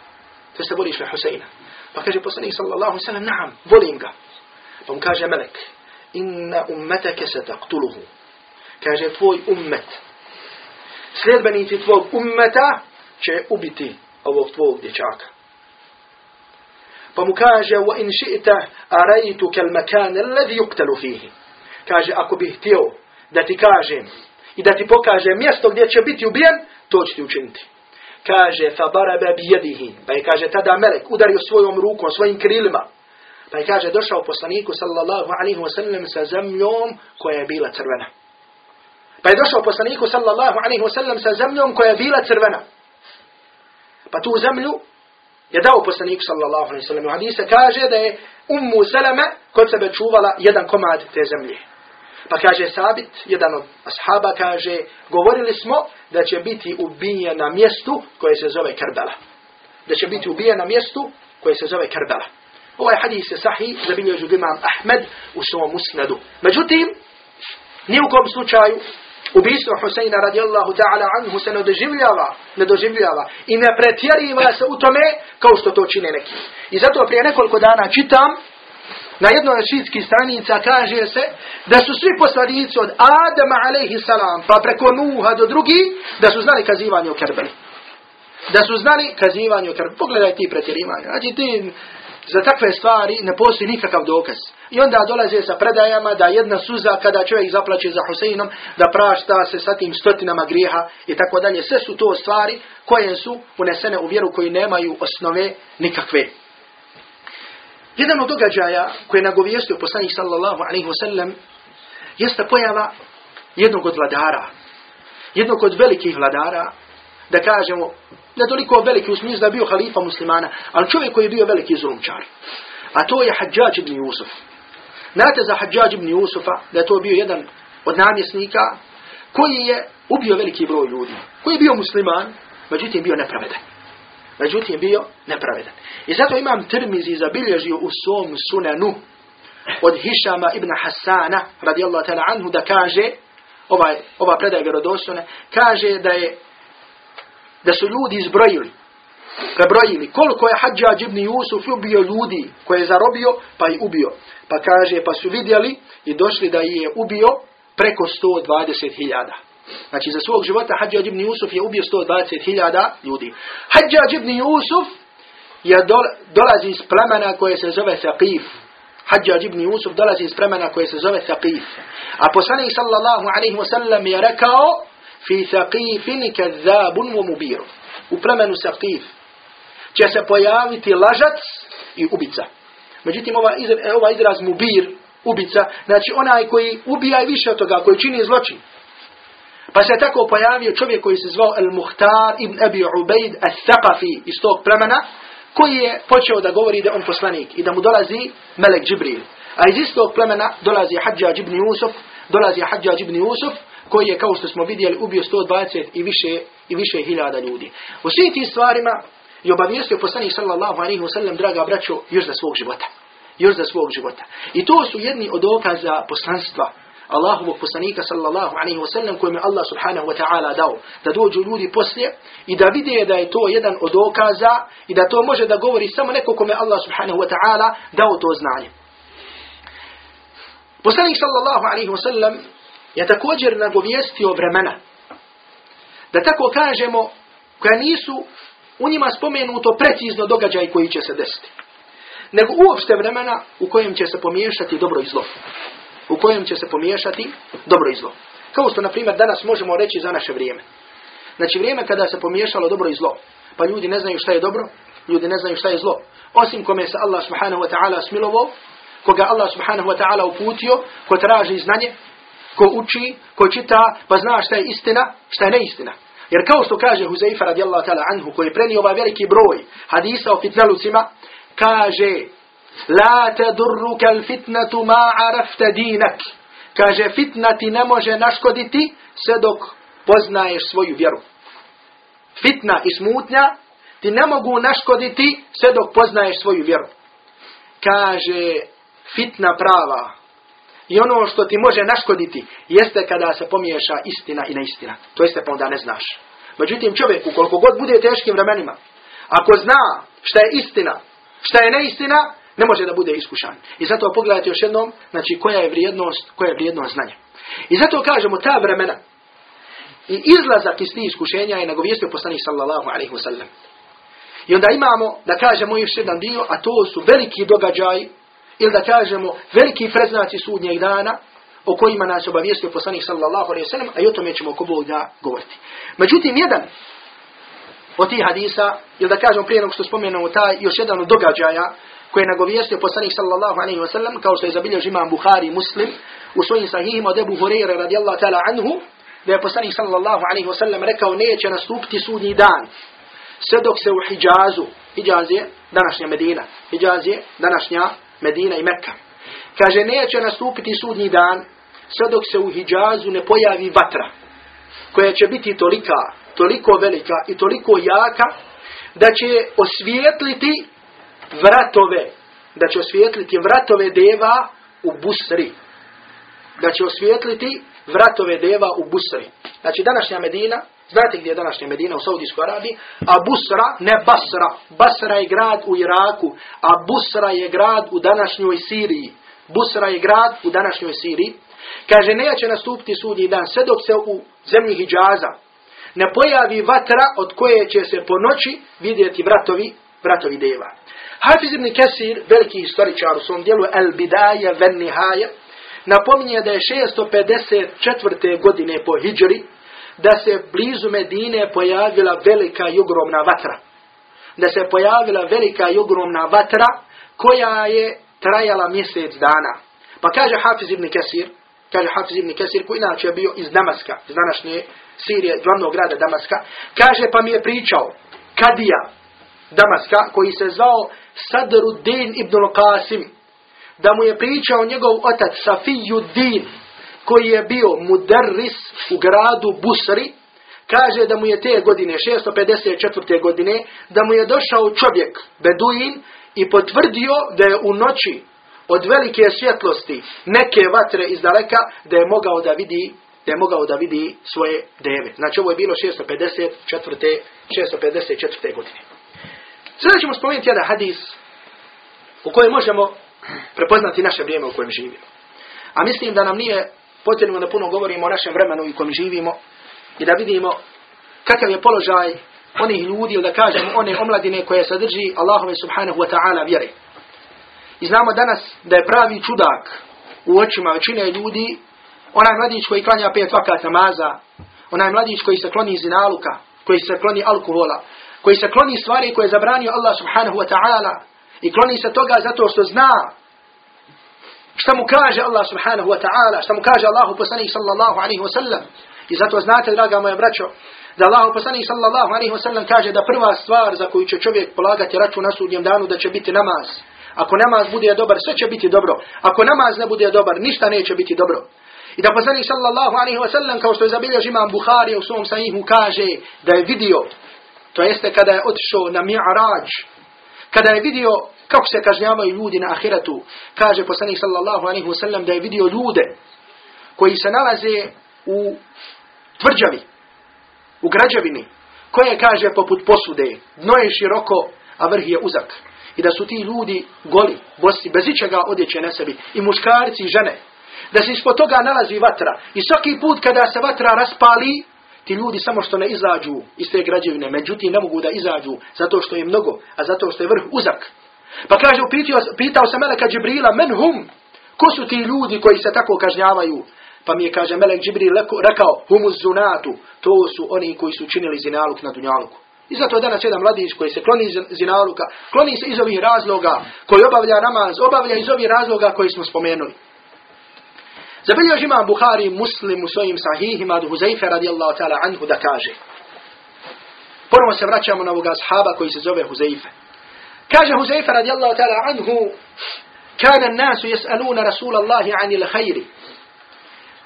to ste voliš li Huseina pa kaže poslanik sallallahu sallam naam volim ga pa mu kaže melek inna ummetake se taktuluhu kaže tvoj ummet sljedbenici tvog ummeta će ubiti ovog tvog dječaka pa mu kaže ši'ta arajtu kal makan alladhi yuqtalu fihi kaže ako bih htio da ti kažem i da ti pokaže mjesto gdje će biti ubijen, to će ti učiniti. Kaže, fa barabe bi jedihi. Pa je kaže, tada melek udario svojom rukom, svojim krilima. Pa je kaže, došao poslaniku sallallahu alaihi wa sallam sa zemljom koja je bila crvena. Pa je došao poslaniku sallallahu alaihi wa sallam sa zemljom koja je bila crvena. Pa tu zemlju je dao poslaniku sallallahu alaihi wa sallam. U hadise kaže da je ummu salama kod sebe čuvala jedan komad te zemlje. Pa kaže Sabit, jedan od ashaba kaže, govorili smo da će biti ubijen na mjestu koje se zove Karbala. Da će biti ubijen na mjestu koje se zove Karbala. Ovaj hadis je sahih, zabilježu imam Ahmed u svom musnadu. Međutim, ni u kom slučaju ubijstvo Huseina radijallahu ta'ala anhu se ne doživljava, ne doživljava i ne pretjeriva se u tome kao što to čine neki. I zato prije nekoliko dana čitam na jednoj od stranica kaže se da su svi poslanici od Adama alaihi salam pa preko Nuha do drugi da su znali kazivanje o Kerbeli. Da su znali kazivanje o Kerbeli. Pogledaj ti pretjerivanje. Znači ti za takve stvari ne postoji nikakav dokaz. I onda dolaze sa predajama da jedna suza kada čovjek zaplaće za Huseinom da prašta se sa tim stotinama grijeha i tako dalje. Sve su to stvari koje su unesene u vjeru koji nemaju osnove nikakve. Jedan od događaja koje je nagovijestio poslanik sallallahu alaihi wasallam jeste pojava jednog od vladara. Jednog od velikih vladara, da kažemo, ne toliko veliki u smislu da bio halifa muslimana, ali čovjek koji je bio veliki zulumčar. A to je Hadžađ ibn Jusuf. Znate za Hadžađ ibn Jusufa da je to bio jedan od namjesnika koji je ubio veliki broj ljudi. Koji je bio musliman, međutim bio nepravedan. Međutim bio nepravedan. I zato imam Tirmizi zabilježio u svom sunanu od Hišama ibn Hasana radijallahu ta'ala anhu da kaže ovaj, ova predaja vjerodostojna kaže da je da su ljudi izbrojili prebrojili koliko je Hadžađ ibn Jusuf ubio ljudi koje je zarobio pa i ubio. Pa kaže pa su vidjeli i došli da je ubio preko 120.000. Znači za svog života Hadžađ ibn Jusuf je ubio 120.000 ljudi. Hadžađ ibn Jusuf je dolazi iz plemena koje se zove Thaqif. Hadžađ ibn Jusuf dolazi iz plemena koje se zove Thaqif. A poslanik sallallahu alaihi wasallam je rekao fi Thaqifin kadzabun wa mubir. U plemenu Thaqif će se pojaviti lažac i ubica. Međutim, ova izraz, ova izraz mubir, ubica, znači onaj koji ubija i više od toga, koji čini zločin. Pa se tako pojavio čovjek koji se zvao Al-Muhtar ibn Abi Ubaid al-Thaqafi iz tog plemena, koji je počeo da govori da on poslanik i da mu dolazi Melek Džibril. A iz istog plemena dolazi Hadžađ ibn Jusuf, dolazi Hadžađ ibn Jusuf, koji je, kao što smo vidjeli, ubio 120 i više, i više hiljada ljudi. U svim tim stvarima i obavijestio poslanik sallallahu alaihi wa sallam, draga braćo, još za svog života. Još za svog života. I to su jedni od dokaza poslanstva Allahovog poslanika sallallahu alaihi wa sallam kojem je Allah subhanahu wa ta'ala dao da dođu ljudi poslije i da vide da je to jedan od dokaza i da to može da govori samo neko kome Allah subhanahu wa ta'ala dao to znanje. Poslanik sallallahu alaihi wa sallam je također nagovijestio vremena da tako kažemo koja nisu u njima spomenuto precizno događaj koji će se desiti. Nego uopšte vremena u kojem će se pomiješati dobro i zlo. U kojem će se pomiješati dobro i zlo. Kao što, na primjer, danas možemo reći za naše vrijeme. Znači vrijeme kada se pomiješalo dobro i zlo. Pa ljudi ne znaju šta je dobro, ljudi ne znaju šta je zlo. Osim kome se Allah subhanahu wa ta'ala smilovo, koga Allah subhanahu wa ta'ala uputio, ko traži znanje, ko uči, ko čita, pa zna šta je istina, šta je neistina. Jer kao što kaže Huzaifa radijallahu ta'ala anhu, koji je prenio ovaj veliki broj hadisa o fitnalucima, kaže, La al fitnatu ma arafta dinak. Kaže, fitna ti ne može naškoditi sve dok poznaješ svoju vjeru. Fitna i smutnja ti ne mogu naškoditi sve dok poznaješ svoju vjeru. Kaže, fitna prava, I ono što ti može naškoditi jeste kada se pomiješa istina i neistina. To jeste pa onda ne znaš. Međutim čovjek ukoliko god bude teškim vremenima, ako zna šta je istina, šta je neistina, ne može da bude iskušan. I zato pogledajte još jednom, znači koja je vrijednost, koja je vrijednost znanja. I zato kažemo ta vremena i izlazak iz tih iskušenja je nagovijestio poslanih sallallahu alaihi wa sallam. I onda imamo, da kažemo još jedan dio, a to su veliki događaji ili da kažemo veliki preznaci sudnjeg dana o kojima nas obavijestio poslanik sallallahu alaihi sallam, a i o tome ćemo ko Bog da govoriti. Međutim, jedan od tih hadisa, ili da kažemo prije nego što spomenemo taj, još jedan od događaja koje je nagovijestio poslanik sallallahu alaihi wa sallam, kao što je zabilježio imam Buhari muslim, u svojim sahihima od Ebu Hureyre radijallahu ta'ala anhu, da je poslanik sallallahu alaihi wa sallam rekao, neće nastupiti sudnji dan, sve dok se u Hijazu, Hijaz je današnja Medina, Hijaz je današnja Medina i Mekka. Kaže, neće nastupiti sudnji dan, sve dok se u Hidžazu ne pojavi vatra, koja će biti tolika, toliko velika i toliko jaka, da će osvijetliti vratove, da će osvijetliti vratove deva u Busri. Da će osvijetliti vratove deva u Busri. Znači, današnja Medina, Znate gdje je današnja Medina u Saudijskoj Arabiji? A Busra, ne Basra. Basra je grad u Iraku, a Busra je grad u današnjoj Siriji. Busra je grad u današnjoj Siriji. Kaže, neće nastupiti sudnji dan, sve dok se u zemlji Hidžaza ne pojavi vatra od koje će se po noći vidjeti vratovi, vratovi deva. Hafiz ibn Kesir, veliki historičar u svom dijelu El Bidaja ven Nihaja, napominje da je 654. godine po Hidžri, da se blizu Medine pojavila velika i ogromna vatra. Da se pojavila velika i ogromna vatra koja je trajala mjesec dana. Pa kaže Hafiz ibn Kesir, kaže Hafiz ibn Kesir koji inače je bio iz Damaska, iz današnje Sirije, glavnog grada Damaska, kaže pa mi je pričao Kadija Damaska koji se zvao Sadruddin ibn Qasim, da mu je pričao njegov otac Safijuddin, koji je bio mudarris u gradu Busri, kaže da mu je te godine, 654. godine, da mu je došao čovjek, Beduin, i potvrdio da je u noći od velike svjetlosti neke vatre iz daleka, da je mogao da vidi da je mogao da vidi svoje deve. Znači ovo je bilo 654. 654. godine. Sada ćemo spomenuti jedan hadis u kojem možemo prepoznati naše vrijeme u kojem živimo. A mislim da nam nije potrebno da puno govorimo o našem vremenu u kojem živimo i da vidimo kakav je položaj onih ljudi, ili da kažemo one omladine koje sadrži Allahove subhanahu wa ta'ala vjere. I znamo danas da je pravi čudak u očima većine ljudi onaj mladić koji klanja pet vakat namaza, onaj mladić koji se kloni zinaluka, koji se kloni alkohola, koji se kloni stvari koje je zabranio Allah subhanahu wa ta'ala i kloni se toga zato što zna šta mu kaže Allah subhanahu wa ta'ala, šta mu kaže Allahu poslanih sallallahu alaihi wa sallam. I zato znate, draga moja braćo, da Allahu poslanih sallallahu alaihi wa sallam kaže da prva stvar za koju će čovjek polagati račun na sudnjem danu da će biti namaz. Ako namaz bude dobar, sve će biti dobro. Ako namaz ne bude dobar, ništa neće biti dobro. I da poslanik sallallahu alaihi wa sallam, kao što je zabilježi imam Buhari u svom sahihu, kaže da je vidio, to jeste kada je otišao na mi'arađ, kada je vidio kako se kažnjavaju ljudi na ahiretu, kaže poslanik sallallahu alaihi wa sallam da je vidio ljude koji se nalaze u tvrđavi, u građevini, koje kaže poput posude, dno je široko, a vrh je uzak. I da su ti ljudi goli, bosi, bez ičega odjeće na sebi, i muškarci i žene. Da se ispod toga nalazi vatra. I svaki put kada se vatra raspali, ti ljudi samo što ne izađu iz te građevine, međutim ne mogu da izađu zato što je mnogo, a zato što je vrh uzak. Pa kaže, pitao, pitao se Meleka Džibrila, men hum, ko su ti ljudi koji se tako kažnjavaju? Pa mi je, kaže, Melek Džibril rekao, humus zunatu, to su oni koji su činili zinaluk na dunjaluku. I zato je danas jedan mladić koji se kloni zinaluka, kloni se iz ovih razloga, koji obavlja namaz, obavlja iz ovih razloga koji smo spomenuli. Zabilježi imam Buhari muslim u svojim sahihima od Huzaife radijallahu ta'ala anhu da kaže. Ponovo se vraćamo na ovoga sahaba koji se zove Huzaife. Kaže Huzaife radijallahu ta'ala anhu Kana nasu jes'aluna Rasulallahi anil khayri.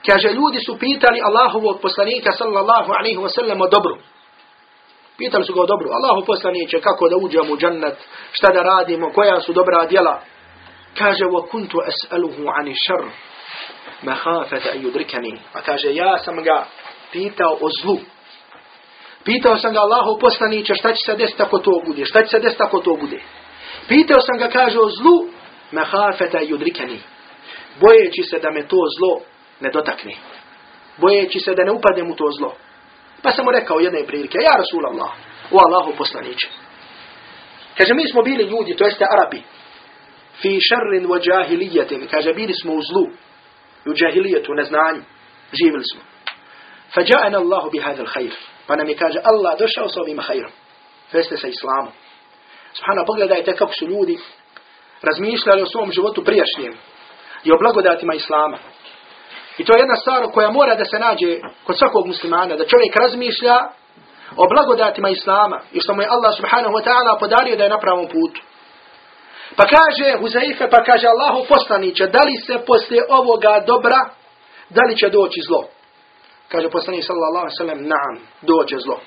Kaže, ljudi su pitali Allahovog poslanika sallallahu alaihi wa sallam o dobru. Pitali su ga o dobru. Allahu poslaniće kako da uđemo u džennet, šta da radimo, koja su dobra djela. Kaže, wa kuntu es'aluhu ani šar, mahafeta i yudrikani. A kaže, ja sam ga pitao o zlu. Pitao sam ga Allahu poslaniće šta će se desiti ako to bude, šta će se desiti ako to bude. Pitao sam ga, kaže, o zlu, mahafeta yudrikani. Bojeći se da me to zlo ne dotakne. Bojeći se da ne upadnem u to zlo. Pa sam mu rekao jedne prilike, ja Rasulallah, o Allahu poslaniće. Kaže, mi smo bili ljudi, to jeste Arabi, fi šarrin wa džahilijetin, kaže, bili smo u zlu, u džahilijetu, neznanju, živjeli smo. Fađa'ana Allahu bi hadal khair. Pa nam je kaže, Allah došao s ovim khairom. Feste sa islamom. Subhana, pogledajte kako su ljudi razmišljali o svom životu prijašnjem i o blagodatima Islama. I to je jedna stvar koja mora da se nađe kod svakog muslimana, da čovjek razmišlja o blagodatima Islama i što mu je Allah subhanahu wa ta'ala podario da je na pravom putu. Pa kaže Huzaife, pa kaže Allahu poslaniće, da li se poslije ovoga dobra, da li će doći zlo? Kaže poslanik sallallahu alaihi sallam, naam, doće zlo.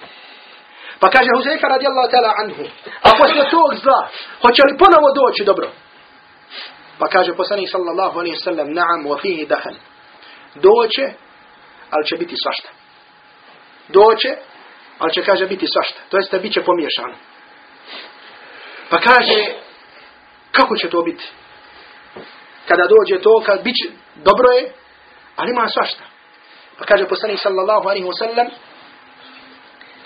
Pa kaže Huzaife radijallahu ta'ala anhu, a poslije tog zla, hoće li ponovo doći dobro? Pa kaže poslanik sallallahu alaihi sallam, naam, wa fihi dahan doće, ali će biti svašta. Doće, ali će, kaže, biti svašta. To jeste, bit će pomiješano. Pa kaže, kako će to biti? Kada dođe to, kad bit će, dobro je, ali ima svašta. Pa kaže poslanik sallallahu alaihi wasallam,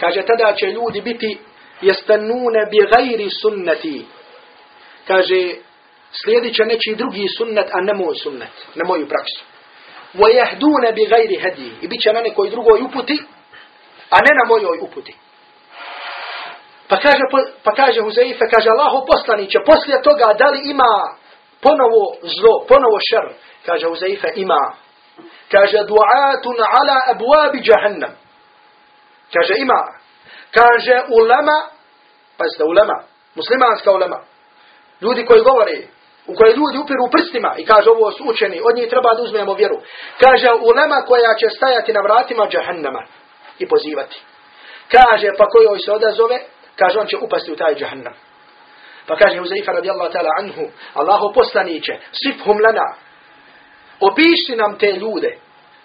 kaže, tada će ljudi biti jestanune bi gajri sunnati. Kaže, slijedit će nečiji drugi sunnet, a ne moj sunnet, ne moju praksu. وَيَهْدُونَ بِغَيْرِ هَدِي I bit će na nekoj drugoj uputi, a ne na mojoj uputi. Pa kaže, pa kaže Huzeife, kaže Allahu poslaniće, poslije toga da li ima ponovo zlo, ponovo šer? Kaže Huzeife, ima. Kaže, du'atun ala abuabi jahannam. Kaže, ima. Kaže, ulema, pazite, ulema, muslimanska ulema, ljudi koji govore, u kojoj ljudi upiru prstima i kaže ovo su učeni, od njih treba da uzmemo vjeru. Kaže ulema koja će stajati na vratima džahannama i pozivati. Kaže pa kojoj se odazove, kaže on će upasti u taj džahannam. Pa kaže Huzaifa radijallahu ta'ala anhu, Allahu poslaniće, sifhum lana, opiši nam te ljude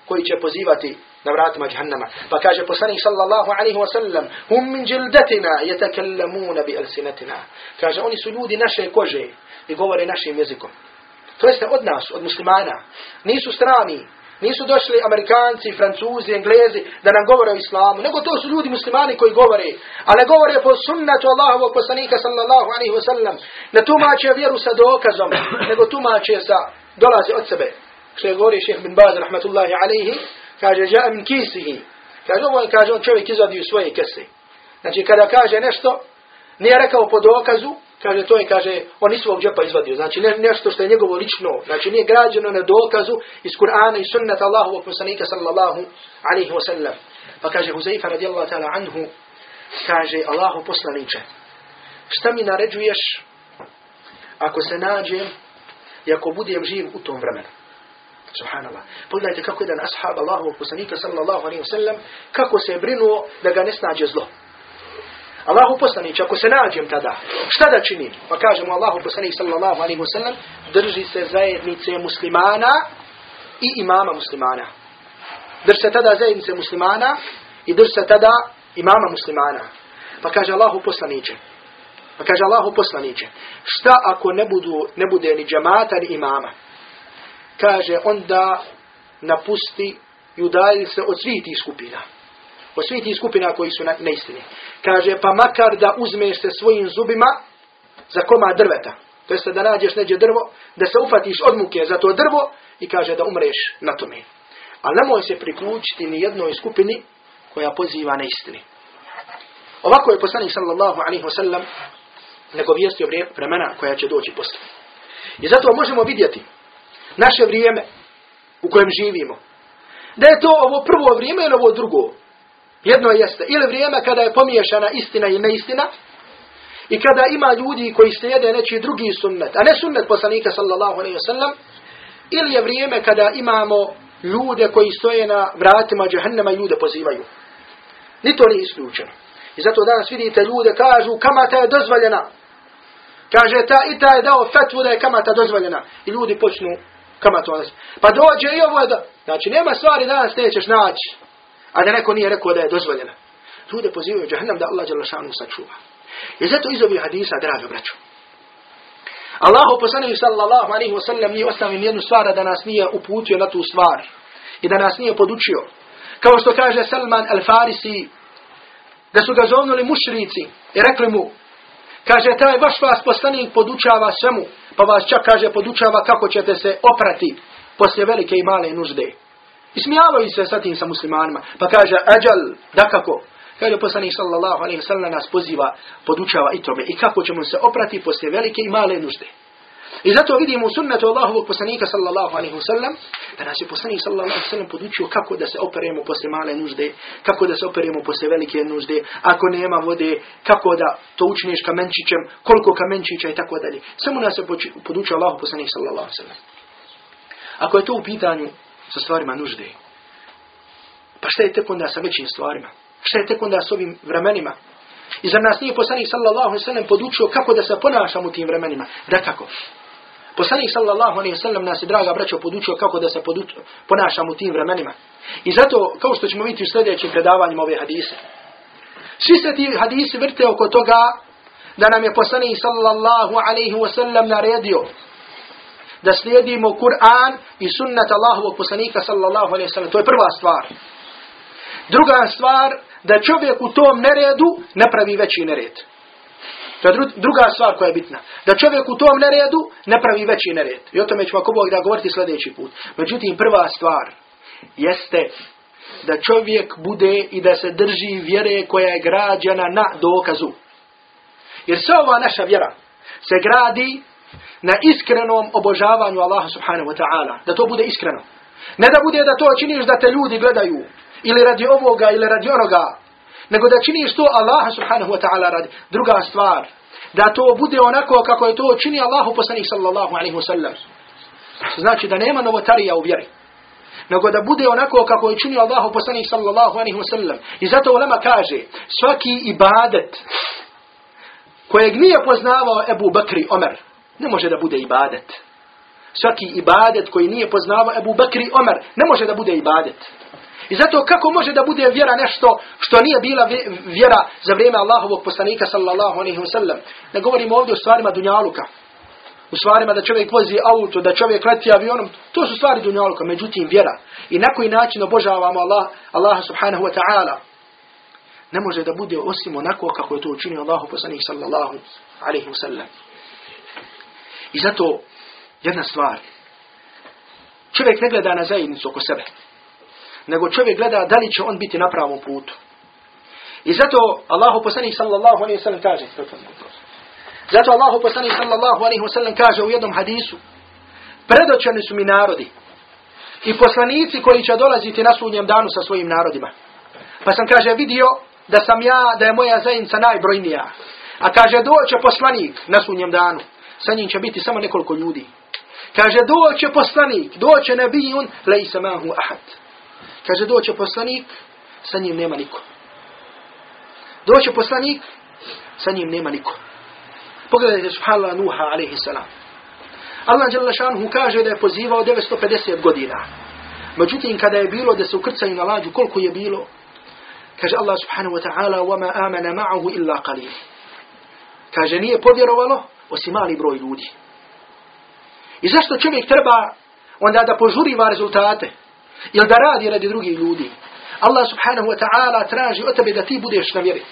koji će pozivati na vratima džahannama. Pa kaže poslanik sallallahu alaihi wa sallam, hum min džildatina yatakallamuna bi alsinatina. Kaže, oni su ljudi naše kože i govore našim jezikom. To jeste od nas, od muslimana. Nisu strani, nisu došli Amerikanci, Francuzi, Englezi da nam govore o islamu, nego to su ljudi muslimani koji govore, a ne govore po sunnatu Allahovog poslanika sallallahu alaihi wa sallam, ne tumače vjeru sa dokazom, nego tumače sa, dolaze od sebe. Što je govori šeheh bin Baz, rahmatullahi alaihi, kaže, ja min kisihi. Kaže, ovo kaže, on čovjek izvadi u svoje kese. Znači, kada kaže nešto, nije rekao po dokazu, kaže, to je, kaže, on iz svog džepa izvadio. Znači, ne, nešto što je njegovo lično, znači, nije građeno na dokazu iz Kur'ana i sunnata Allahovog poslanika, sallallahu alaihi wa sallam. Pa kaže, Huzaifa radijallahu ta'ala anhu, kaže, Allahu poslaniče, šta mi naređuješ ako se nađem i ako budem živ u tom vremenu? Subhanallah. Pogledajte kako jedan ashab Allahovog poslanika sallallahu alaihi wa sallam, kako se je brinuo da ga ne snađe zlo. Allahu poslanić, ako se nađem tada, šta da činim? Pa kažemo Allahu poslanić sallallahu alaihi wa sallam, drži se zajednice muslimana i imama muslimana. Drži se tada zajednice muslimana i drži se tada imama muslimana. Pa kaže Allahu poslaniće, pa kaže Allahu poslaniće, šta ako ne, budu, ne bude ni džamata ni imama? kaže onda napusti i udalji se od svih tih skupina. Od svih tih skupina koji su na, na istini. Kaže pa makar da uzmeš se svojim zubima za koma drveta. To jeste da nađeš neđe drvo, da se ufatiš od muke za to drvo i kaže da umreš na tome. Ali nemoj se priključiti ni jednoj skupini koja poziva na istini. Ovako je poslanik sallallahu alaihi wa sallam nego vijestio vremena koja će doći posle. I zato možemo vidjeti naše vrijeme u kojem živimo. Da je to ovo prvo vrijeme ili ovo drugo? Jedno jeste. Ili vrijeme kada je pomiješana istina i neistina. I kada ima ljudi koji slijede nečiji drugi sunnet. A ne sunnet poslanika sallallahu alaihi wasallam. Ili je vrijeme kada imamo ljude koji stoje na vratima džahennama i ljude pozivaju. Ni to nije isključeno. I zato danas vidite ljude kažu kamata je dozvoljena. Kaže ta i ta je dao fetvu da je kamata dozvoljena. I ljudi počnu kamatu onda Pa dođe i ovo je. Znači, nema stvari danas nećeš naći. A da neko nije rekao da je dozvoljena. Ljude pozivaju džahnem da Allah Đalašanu sačuva. I zato iz hadisa, drago braću. Allahu poslanih sallallahu alaihi wa sallam nije ostavio jednu stvar da nas nije uputio na tu stvar. I da nas nije podučio. Kao što kaže Salman al-Farisi, da su ga zovnuli mušrici i rekli mu, kaže, taj vaš vas poslanik podučava svemu, pa vas čak kaže podučava kako ćete se oprati poslije velike i male nužde. I smijavaju se sa tim sa muslimanima. Pa kaže, ađal, da kako? Kaže poslanik sallallahu alaihi sallam nas poziva, podučava i tome. I kako ćemo se oprati poslije velike i male nužde. I zato vidimo u sunnetu Allahovog poslanika sallallahu alaihi sallam, da nas je poslanik sallallahu alaihi sallam podučio kako da se operemo poslije male nužde, kako da se operemo poslije velike nužde, ako nema vode, kako da to učiniš kamenčićem, koliko kamenčića i tako dalje. Samo nas je podučio Allahov poslanik sallallahu alaihi sallam. Ako je to u pitanju sa stvarima nužde, pa šta je tek onda sa većim stvarima? Šta je tek onda s ovim vremenima? I za nas nije poslanik sallallahu alaihi sallam podučio kako da se ponašamo u tim vremenima? Da kako? Poslanik sallallahu alejhi ve sellem nas je draga braćo podučio kako da se ponašamo u tim vremenima. I zato kao što ćemo vidjeti u sljedećim predavanjima ove hadise. Svi se ti hadisi vrte oko toga da nam je poslanik sallallahu alejhi ve sellem naredio da slijedimo Kur'an i sunnat Allahovog poslanika sallallahu alejhi ve sellem. To je prva stvar. Druga stvar da čovjek u tom neredu ne pravi veći nered. To je druga stvar koja je bitna. Da čovjek u tom neredu ne pravi veći nered. I o tome ćemo ako Bog da govoriti sljedeći put. Međutim, prva stvar jeste da čovjek bude i da se drži vjere koja je građana na dokazu. Jer sva ova naša vjera se gradi na iskrenom obožavanju Allaha subhanahu wa ta'ala. Da to bude iskreno. Ne da bude da to činiš da te ljudi gledaju. Ili radi ovoga, ili radi onoga nego da činiš to Allaha subhanahu wa ta'ala radi. Druga stvar, da to bude onako kako je to čini Allahu poslanih sallallahu alaihi wa sallam. Znači da nema novotarija u vjeri. Nego da bude onako kako je činio Allahu poslanih sallallahu alaihi wa sallam. I zato ulema kaže, svaki ibadet kojeg nije poznavao Ebu Bakri Omer, ne može da bude ibadet. Svaki ibadet koji nije poznavao Ebu Bakri Omer, ne može da bude ibadet. I zato kako može da bude vjera nešto što nije bila vjera za vrijeme Allahovog poslanika sallallahu alaihi wa sallam. Ne govorimo ovdje o stvarima dunjaluka. U stvarima da čovjek vozi auto, da čovjek leti avionom. To su stvari dunjaluka. Međutim, vjera. I na koji način obožavamo Allah, Allaha subhanahu wa ta'ala. Ne može da bude osim onako kako je to učinio Allahu poslanik sallallahu alaihi wa sallam. I zato jedna stvar. Čovjek ne gleda na zajednicu oko sebe nego čovjek gleda da li će on biti na pravom putu. I zato Allahu poslanik sallallahu alejhi ve sellem kaže Zato Allahu poslanik sallallahu alejhi ve sellem kaže u jednom hadisu Predočeni su mi narodi i poslanici koji će dolaziti na sudnjem danu sa svojim narodima. Pa sam kaže vidio da sam ja, da je moja zajednica najbrojnija. A kaže doće poslanik na sudnjem danu. Sa njim će biti samo nekoliko ljudi. Kaže doće poslanik, doće nebijun, lejsa mahu ahad. Kaže, doće poslanik, sa njim nema niko. Doće poslanik, sa njim nema niko. Pogledajte subhanallah Nuha alaihi salam. Allah Đalešanhu kaže da je pozivao 950 godina. Međutim, kada je bilo da se ukrcaju na lađu, koliko je bilo? Kaže Allah subhanahu wa ta'ala, وَمَا آمَنَ مَعَهُ إِلَّا قَلِيلٍ Kaže, nije povjerovalo, osim mali broj ljudi. I zašto čovjek treba onda da požuriva rezultate? Ili da radi radi drugih ljudi. Allah subhanahu wa ta'ala traži od tebe da ti budeš na vjeri.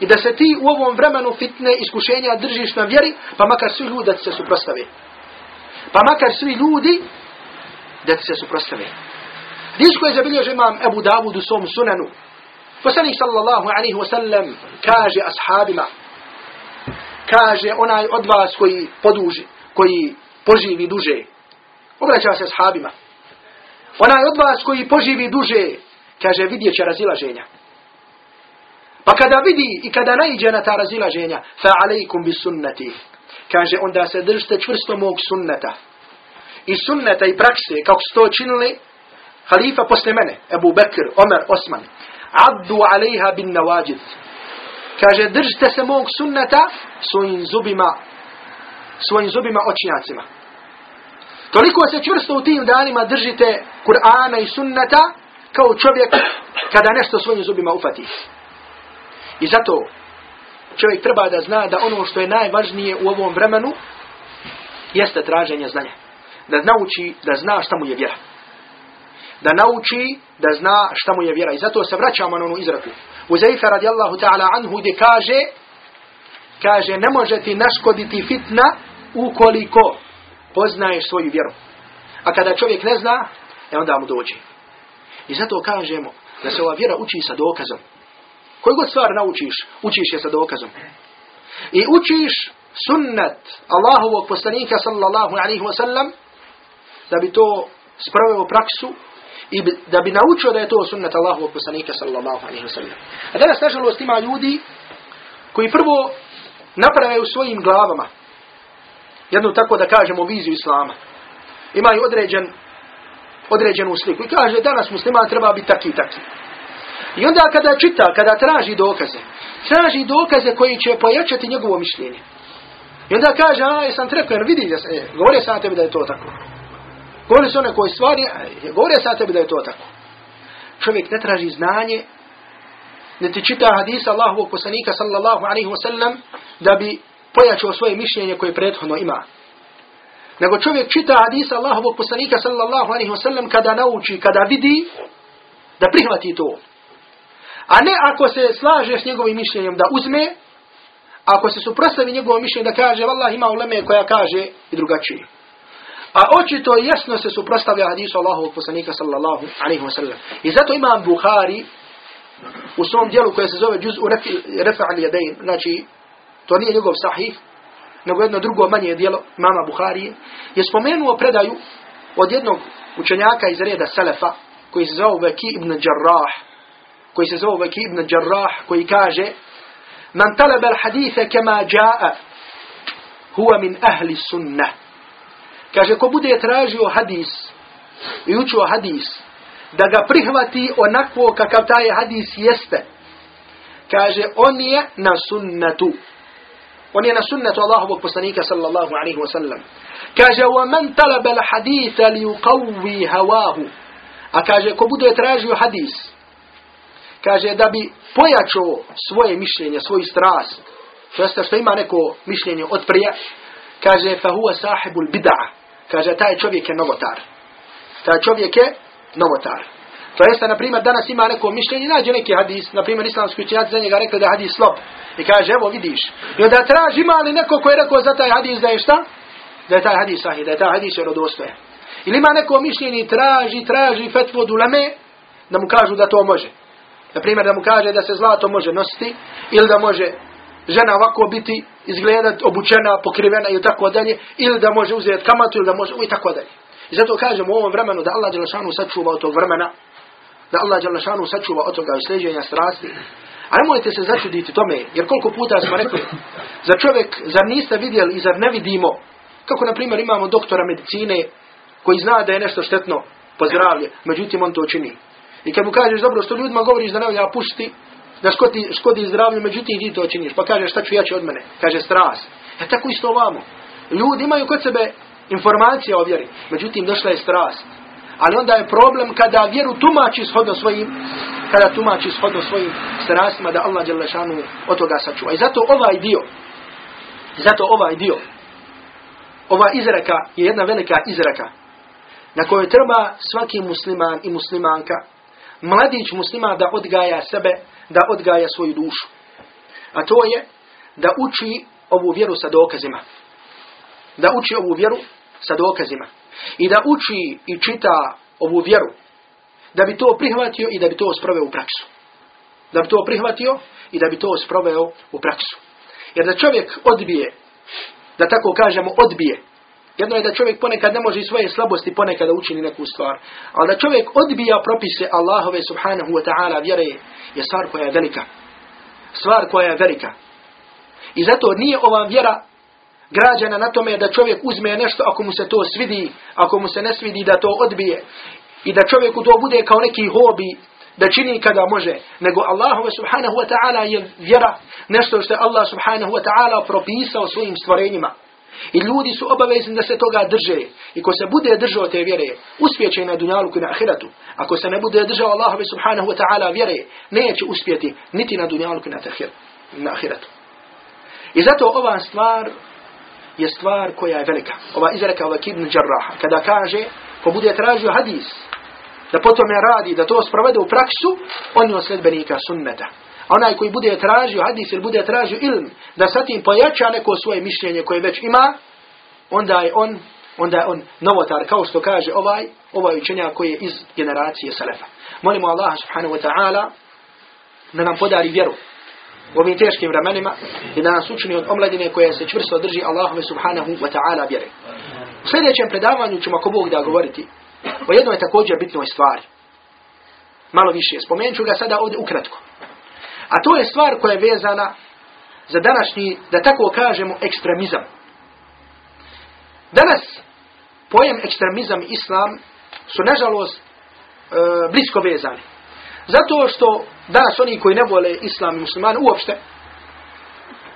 I da se ti u ovom vremenu fitne iskušenja držiš na vjeri, pa makar svi ljudi da ti se suprostave. Pa makar svi ljudi da ti se suprostave. Disko je zabilježio imam Ebu Davud u svom sunanu. Poslanik sallallahu alaihi wa sallam kaže ashabima, kaže onaj od vas koji poduži, koji poživi duže. Obraća se ashabima. Onaj od vas koji poživi duže, kaže, vidjet će razilaženja. Pa kada vidi i kada naiđe na ta razilaženja, fa alaikum bi sunnati. Kaže, onda se držite čvrsto mog sunneta. I sunneta i prakse, kako su to činili, halifa posle mene, Ebu Bekr, Omer, Osman. Addu alaiha bin nawajid. Kaže, držite se mog sunneta svojim zubima, svojim zubima očinjacima. Toliko se čvrsto u tim danima držite Kur'ana i sunnata kao čovjek kada nešto svojim zubima ufati. I zato čovjek treba da zna da ono što je najvažnije u ovom vremenu jeste traženje znanja. Da nauči da zna šta mu je vjera. Da nauči da zna šta mu je vjera. I zato se vraćamo na onu izraku. Uzeifa radijallahu ta'ala anhu gdje kaže kaže ne može ti naškoditi fitna ukoliko poznaješ svoju vjeru. A kada čovjek ne zna, e onda mu dođe. I zato kažemo da se ova vjera uči sa dokazom. Koju god stvar naučiš, učiš je sa dokazom. I učiš sunnet Allahovog poslanika sallallahu alaihi wa sallam da bi to spravio praksu i da bi naučio da je to sunnet Allahovog poslanika sallallahu alaihi wa sallam. A danas nažalost ima ljudi koji prvo naprave u svojim glavama jednu tako da kažemo viziju islama. Imaju određen, određenu sliku. I kaže danas muslima treba biti taki i taki. I onda kada čita, kada traži dokaze, traži dokaze koji će pojačati njegovo mišljenje. I onda kaže, a jesam trekao, vidi, e, govore sa tebi da je to tako. Govore se one koje stvari, e, govore sa tebi da je to tako. Čovjek ne traži znanje, niti čita hadisa Allahovog poslanika sallallahu alaihi wa sallam, da bi pojačao svoje mišljenje koje prethodno ima. Nego čovjek čita hadisa Allahovog poslanika sallallahu alaihi wasallam kada nauči, kada vidi, da prihvati to. A ne ako se slaže s njegovim mišljenjem da uzme, ako se suprostavi njegovo mišljenje da kaže, vallah ima uleme koja kaže i drugačije. A očito jasno se suprostavlja hadisu Allahovog poslanika sallallahu alaihi wasallam. I zato imam Bukhari u svom dijelu koje se zove džuz u refa al jadain, znači to nije njegov sahih, nego jedno drugo manje dijelo mama Buharije, je spomenuo predaju od jednog učenjaka iz reda Selefa, koji se zove Veki ibn Jarrah, koji se zove Veki ibn Jarrah, koji kaže, Man talaba al-haditha kama jaa huwa min ahli sunnah. Kaže, ko bude tražio hadis i učio hadis, da ga prihvati onako kakav taj hadis jeste, kaže, on je na sunnatu. On je na sunnetu Allahovog poslanika sallallahu alaihi wa sallam. Kaže, wa man talaba al-haditha li uqawwi hawahu. A kaže, ko bude tražio hadis, kaže da bi pojačao svoje mišljenje, svoju strast, to jeste što ima neko mišljenje od prije, kaže, fa huwa sahibul bid'a. Kaže, taj čovjek je novotar. Taj čovjek je novotar. To jeste, na primjer, danas ima neko mišljenje, nađe neki hadis, na primjer, islamski učenjaci za njega rekli da je hadis slab. I kaže, evo vidiš. I onda traži ima li neko ko je rekao za taj hadis da je šta? Da je taj hadis sahih, da je taj hadis vjerodostojan. Ili ima neko mišljenje i traži, traži fetvu od uleme, da mu kažu da to može. Na primjer, da mu kaže da se zlato može nositi, ili da može žena ovako biti, izgledat, obučena, pokrivena i tako dalje, ili da može uzeti kamatu, ili da može, i tako dalje. I zato kažem u ovom vremenu da Allah Đelešanu sačuva od tog vremena, da Allah Đelešanu sačuva od toga sljeđenja strasti. A nemojte se začuditi tome, jer koliko puta smo rekli, za čovjek, zar niste vidjeli i zar ne vidimo, kako na primjer imamo doktora medicine koji zna da je nešto štetno po zdravlje, međutim on to čini. I kad mu kažeš dobro što ljudima govoriš da ne valja pušti, da škodi, škodi zdravlju, međutim ti to činiš. Pa kaže šta ću jače od mene? Kaže strast. E tako isto ovamo. Ljudi imaju kod sebe informacije o vjeri, međutim došla je strast. Ali onda je problem kada vjeru tumači shodno svojim, kada tumači shodno svojim strastima da Allah Đelešanu od toga sačuva. I zato ovaj dio, zato ovaj dio, ova izreka je jedna velika izreka na kojoj treba svaki musliman i muslimanka, mladić muslima da odgaja sebe, da odgaja svoju dušu. A to je da uči ovu vjeru sa dokazima. Da uči ovu vjeru sa dokazima. I da uči i čita ovu vjeru. Da bi to prihvatio i da bi to sproveo u praksu. Da bi to prihvatio i da bi to sproveo u praksu. Jer da čovjek odbije, da tako kažemo odbije, jedno je da čovjek ponekad ne može i svoje slabosti ponekad da učini neku stvar, ali da čovjek odbija propise Allahove subhanahu wa ta'ala vjere je stvar koja je velika. Stvar koja je velika. I zato nije ova vjera građana na tome da čovjek uzme nešto ako mu se to svidi, ako mu se ne svidi da to odbije i da čovjeku to bude kao neki hobi da čini kada može, nego Allahu subhanahu wa ta'ala je vjera nešto što je Allah subhanahu wa ta'ala propisao svojim stvorenjima. I ljudi su obavezni da se toga drže. I ko se bude držao te vjere, uspjeće na dunjaluku i na ahiratu. Ako se ne bude držao Allahu subhanahu wa ta'ala vjere, neće uspjeti niti na dunjaluku i na ahiratu. I zato ova stvar je stvar koja je velika. Ova izreka ova kibn džarraha. Kada kaže, ko bude tražio hadis, da potom je radi, da to sprovede u praksu, on je sledbenika sunneta. A onaj koji bude tražio hadis ili bude tražio ilm, da sa tim pojača neko svoje mišljenje koje već ima, onda je on, onda je on novotar, kao što kaže ovaj, ovaj učenja koji je iz generacije Selefa. Molimo Allah subhanahu wa ta'ala da nam podari vjeru u ovim teškim vremenima i da nas učini od omladine koje se čvrsto drži Allahove subhanahu wa ta'ala vjere. U sljedećem predavanju ćemo ako Bog da govoriti o jednoj također bitnoj stvari. Malo više. Spomenut ću ga sada ovdje ukratko. A to je stvar koja je vezana za današnji, da tako kažemo, ekstremizam. Danas pojem ekstremizam i islam su nažalost e, blisko vezani. Zato što danas oni koji ne vole islam i muslimane uopšte,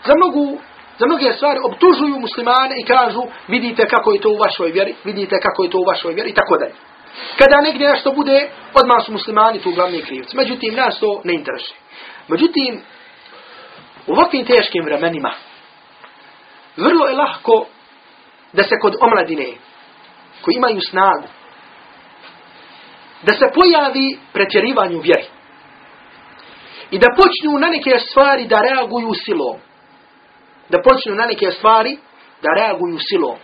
za, mnogu, za mnoge stvari obtužuju muslimane i kažu vidite kako je to u vašoj vjeri, vidite kako je to u vašoj vjeri i tako dalje. Kada negdje nešto bude, odmah su muslimani tu glavni krivci. Međutim, nas to ne interesuje. Međutim, u ovakvim teškim vremenima, vrlo je lahko da se kod omladine, koji imaju snagu, da se pojavi pretjerivanje vjeri. I da počnu na neke stvari da reaguju silom. Da počnu na neke stvari da reaguju silom.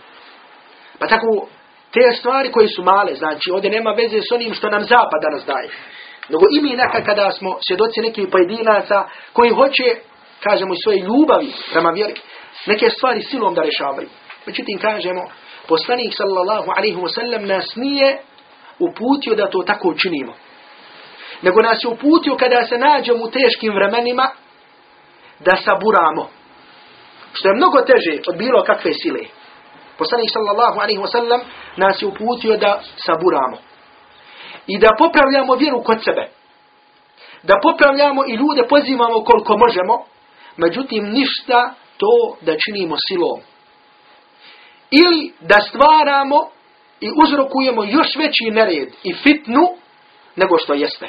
Pa tako, te stvari koje su male, znači ovdje nema veze s onim što nam zapad danas daje. Nego i mi nekad kada smo svjedoci nekih pojedinaca koji hoće, kažemo, svoje ljubavi prema vjeri, neke stvari silom da rešavaju. Međutim, kažemo, poslanik sallallahu alaihi wa sallam nas nije uputio da to tako učinimo. Nego nas je uputio kada se nađemo u teškim vremenima da saburamo. Što je mnogo teže od bilo kakve sile. Poslanik sallallahu alaihi wa sallam nas je uputio da saburamo. I da popravljamo vjeru kod sebe. Da popravljamo i ljude pozivamo koliko možemo. Međutim, ništa to da činimo silom. Ili da stvaramo i uzrokujemo još veći nered i fitnu nego što jeste.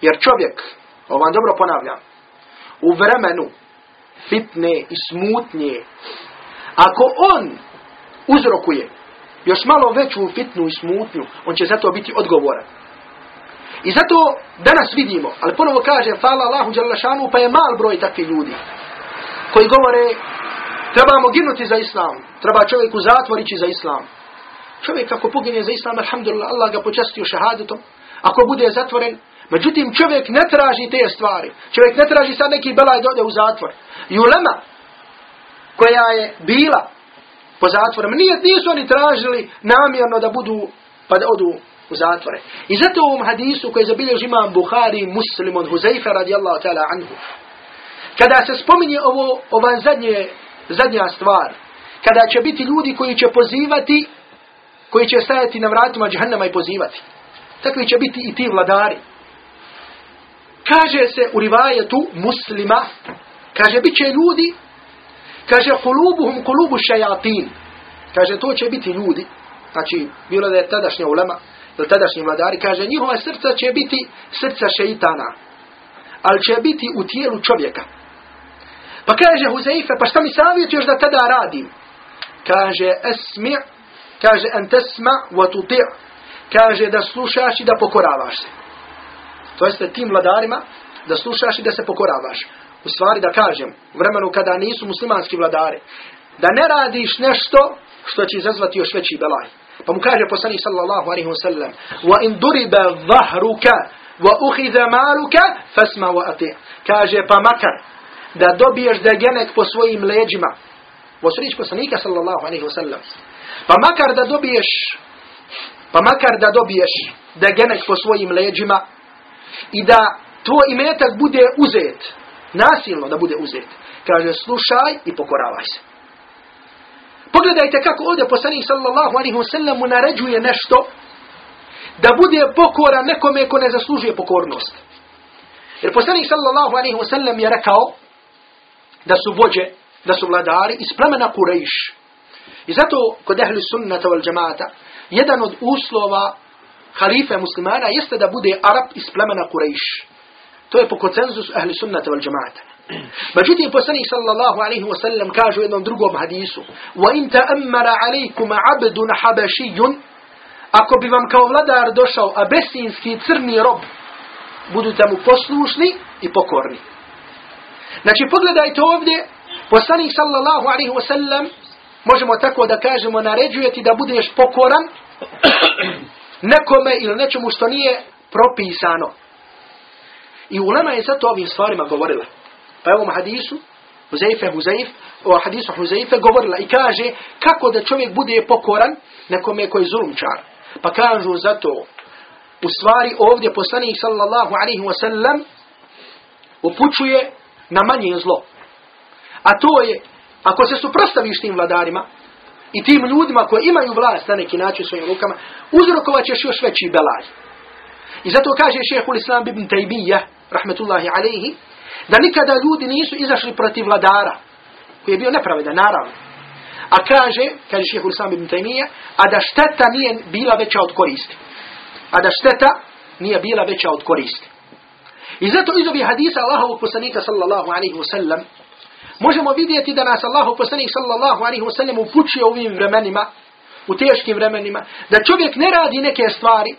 Jer čovjek, ovo vam dobro ponavljam, u vremenu fitne i smutnje, ako on uzrokuje još malo veću fitnu i smutnju, on će zato biti odgovoran. I zato danas vidimo, ali ponovo kaže, hvala Allahu Đalašanu, pa je mal broj takvih ljudi koji govore, trebamo ginuti za islam, treba čovjek u za islam. Čovjek ako pogine za islam, alhamdulillah, Allah ga počastio šahadetom, ako bude zatvoren, međutim čovjek ne traži te stvari. Čovjek ne traži sad neki belaj da u zatvor. I ulema, koja je bila po zatvorima, nije, nisu oni tražili namjerno da budu, pa da odu u zatvore. I zato u ovom hadisu koji zabilježi imam Buhari, muslim od Huzaifa radijallahu ta'ala anhu, kada se spominje ovo, ova zadnje, zadnja stvar, kada će biti ljudi koji će pozivati, koji će stajati na vratima džahannama i pozivati. Takvi će biti i ti vladari. Kaže se u rivajetu muslima, kaže bit će ljudi, kaže kulubuhum kulubu šajatin. Kaže to će biti ljudi, znači bilo da je tadašnja ulema, ili tadašnji vladari, kaže njihova srca će biti srca šeitana, ali će biti u tijelu čovjeka. Pa kaže Huzeife, pa šta mi savjetuješ da tada radim? Kaže, esmi, kaže, en tesma wa tuti' kaže da slušaš i da pokoravaš se. To jeste tim vladarima da slušaš i da se pokoravaš. U stvari da kažem, u vremenu kada nisu muslimanski vladari, da ne radiš nešto što će izazvati još veći belaj. Pa mu kaže poslanik sallallahu alaihi wa sallam, wa in duriba zahruka, wa uhidha maluka, fasma wa ati. Kaže, pa makar, da dobiješ degenek po svojim leđima. Ovo su riječ poslanika sallallahu alaihi wa sallam. Pa makar da dobiješ pa makar da dobiješ degenek po svojim leđima i da tvoj imetak bude uzet, nasilno da bude uzet. Kaže, slušaj i pokoravaj se. Pogledajte kako ovdje poslanik sallallahu alaihi wa sallam mu naređuje nešto da bude pokoran nekome ko ne zaslužuje pokornost. Jer poslanik sallallahu alaihi wa sallam je rekao da su vođe, da su vladari iz plemena Kurejš. I zato kod ehli sunnata wal džemata, jedan od uslova halife muslimana jeste da bude Arab iz plemena Kurejš. To je po koncenzusu ahli sunnata wal džemata. Međutim, poslanik sallallahu alaihi wa sallam kaže u jednom drugom hadisu وَإِن تَأَمَّرَ عَلَيْكُمْ عَبْدٌ حَبَشِيٌّ Ako bi vam kao vladar došao abesinski crni rob, budite mu poslušni i pokorni. Znači, pogledajte ovdje, poslanik sallallahu alaihi wa sallam, možemo tako da kažemo, naređuje ti da budeš pokoran nekome ili nečemu što nije propisano. I ulema je zato ovim stvarima govorila. Pa evo hadisu, Huzeife, Huzeif, o hadisu Huzeife govorila i kaže kako da čovjek bude pokoran nekome koji je zulumčar. Pa kažu zato, u stvari ovdje poslanik sallallahu alaihi wa sallam upućuje na manje zlo. A to je, ako se suprostaviš tim vladarima i tim ljudima koji imaju vlast na neki način svojim rukama, uzrokovat ćeš još veći belaj. I zato kaže šehhul Islam ibn Taymiyyah, rahmetullahi alaihi, da nikada ljudi nisu izašli protiv vladara, koji je bio nepravedan, naravno. A kaže, kaže šehhul Islam ibn Taymiyyah, a da šteta nije bila veća od koristi. A da šteta nije bila veća od koristi. I zato iz ovih hadisa Allahovog poslanika sallallahu alaihi wa sallam, možemo vidjeti da nas Allahov poslanik sallallahu alaihi wa sallam upućuje u ovim vremenima, u teškim vremenima, da čovjek ne radi neke stvari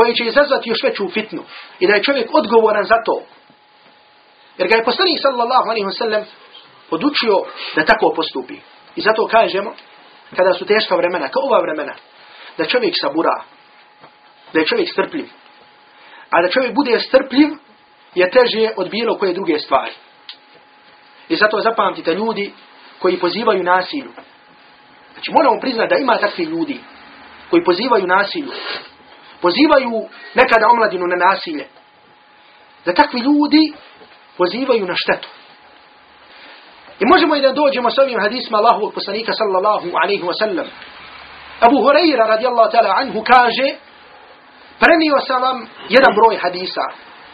koje će izazvati još veću fitnu i da je čovjek odgovoran za to. Jer ga je poslanik sallallahu alaihi wa sallam podučio da tako postupi. I zato kažemo, kada su teška vremena, kao ova vremena, da čovjek sabura, da je čovjek strpljiv. A da čovjek bude strpljiv je teže od bilo koje druge stvari. I zato zapamtite ljudi koji pozivaju nasilju. Znači moramo priznati da ima takvi ljudi koji pozivaju nasilju. Pozivaju nekada omladinu na nasilje. Da takvi ljudi pozivaju na štetu. I možemo i da dođemo s ovim hadisma Allahovog poslanika sallallahu alaihi wa sallam. Abu Huraira radijallahu ta'ala anhu kaže prenio sam vam jedan broj hadisa.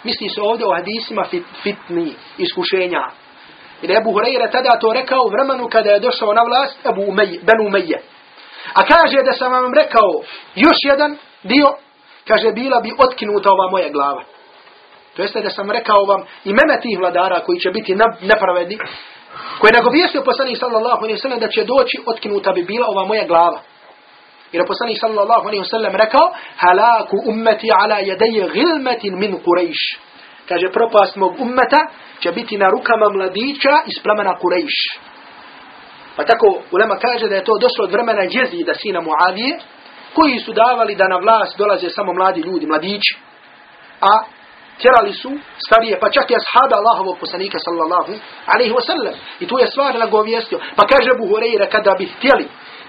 Misli se ovdje o hadisima fit, fitni, iskušenja. I da je Abu Huraira tada to rekao u vremenu kada je došao na vlast Abu Umej, Ben Umeje. A kaže da sam vam rekao još jedan dio, kaže, bila bi otkinuta ova moja glava. To jeste da sam rekao vam imena tih vladara koji će biti nepravedni, koji je nagovijestio poslanik sallallahu alaihi sallam da će doći, otkinuta bi bila ova moja glava. Jer je poslanik sallallahu alaihi sallam rekao, halaku ummeti ala jedeje gilmetin min Kurejš. Kaže, propast mog ummeta će biti na rukama mladića iz plemena Kurejš. Pa tako ulema kaže da je to došlo od vremena Jezida sina Muavije, koji su davali da na vlast dolaze samo mladi ljudi, mladići. A tjerali su starije, pa čak i ashaba Allahovog poslanika sallallahu alaihi wa sallam. I tu je stvar nagovijestio. Pa kaže Abu Hureyre kada bi htjeli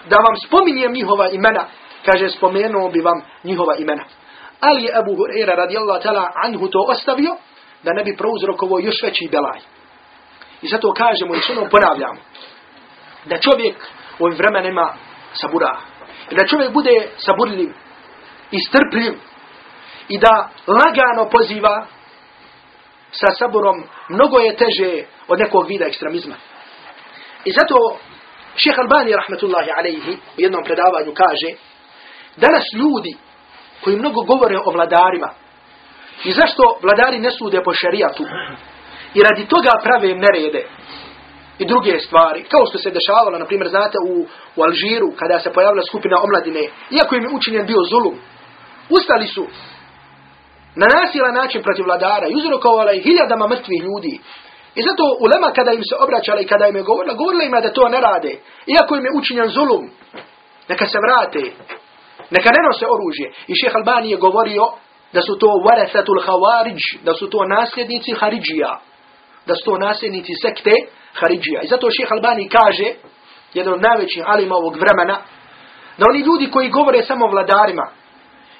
da vam spominjem njihova imena, kaže spomenuo bi vam njihova imena. Ali je Abu Hureyre radijallahu ta'ala anhu to ostavio da ne bi prouzrokovo još veći belaj. I zato kažemo i što ponavljamo. Da čovjek u ovim vremenima sabura. Da čovjek bude saburljiv i strpljiv i da lagano poziva sa saborom mnogo je teže od nekog vida ekstremizma. I zato šeha Albani rahmetullahi alaihi u jednom predavanju kaže danas ljudi koji mnogo govore o vladarima i zašto vladari ne sude po šarijatu i radi toga prave nerede i druge stvari, kao što se dešavalo, na primjer, znate, u, u Alžiru, kada se pojavila skupina omladine, iako im je učinjen bio zulum, ustali su na nasilan način protiv vladara i uzrokovala ih hiljadama mrtvih ljudi. I zato ulema kada im se obraćala i kada im je govorila, govorila im da to ne rade. Iako im je učinjen zulum, neka se vrate, neka ne nose oružje. I šeh Albani je govorio da su to warathatul khawarij, da su to nasljednici Haridžija, da su to nasljednici sekte Haridžija. I zato šeh Albani kaže, jedan od najvećih alima ovog vremena, da oni ljudi koji govore samo vladarima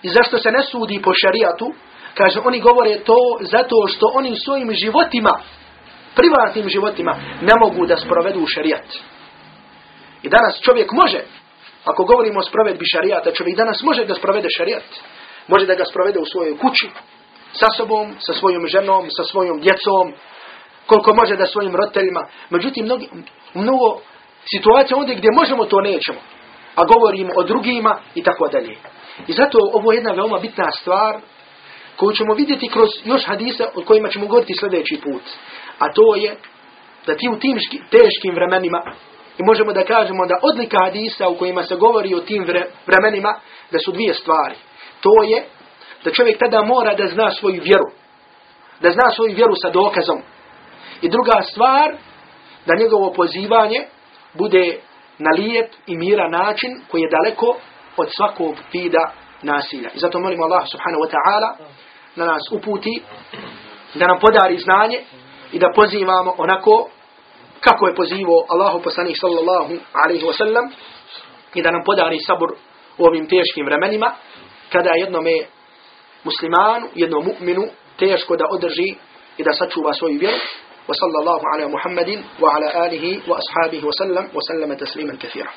i zašto se ne sudi po šarijatu, Kaže, oni govore to zato što oni svojim životima, privatnim životima, ne mogu da sprovedu šarijat. I danas čovjek može, ako govorimo o sprovedbi šarijata, čovjek danas može da sprovede šarijat. Može da ga sprovede u svojoj kući, sa sobom, sa svojom ženom, sa svojom djecom, koliko može da svojim roditeljima. Međutim, mnogi, mnogo situacija ondje gdje možemo to nećemo. A govorimo o drugima i tako dalje. I zato ovo je jedna veoma bitna stvar koju ćemo vidjeti kroz još hadisa o kojima ćemo govoriti sljedeći put. A to je da ti u tim teškim vremenima i možemo da kažemo da odlika hadisa u kojima se govori o tim vremenima da su dvije stvari. To je da čovjek tada mora da zna svoju vjeru. Da zna svoju vjeru sa dokazom. I druga stvar, da njegovo pozivanje bude na lijep i mira način koji je daleko od svakog vida nasilja. I zato molimo Allah subhanahu wa ta'ala da nas uputi, da nam podari znanje i da pozivamo onako kako je pozivao Allahu poslanih sallallahu alaihi wa sallam i da nam podari sabur u ovim teškim vremenima kada jednome muslimanu, jednom mu'minu teško da održi i da sačuva svoju vjeru وصلى الله على محمد وعلى آله وأصحابه وسلم وسلم تسليما كثيرا.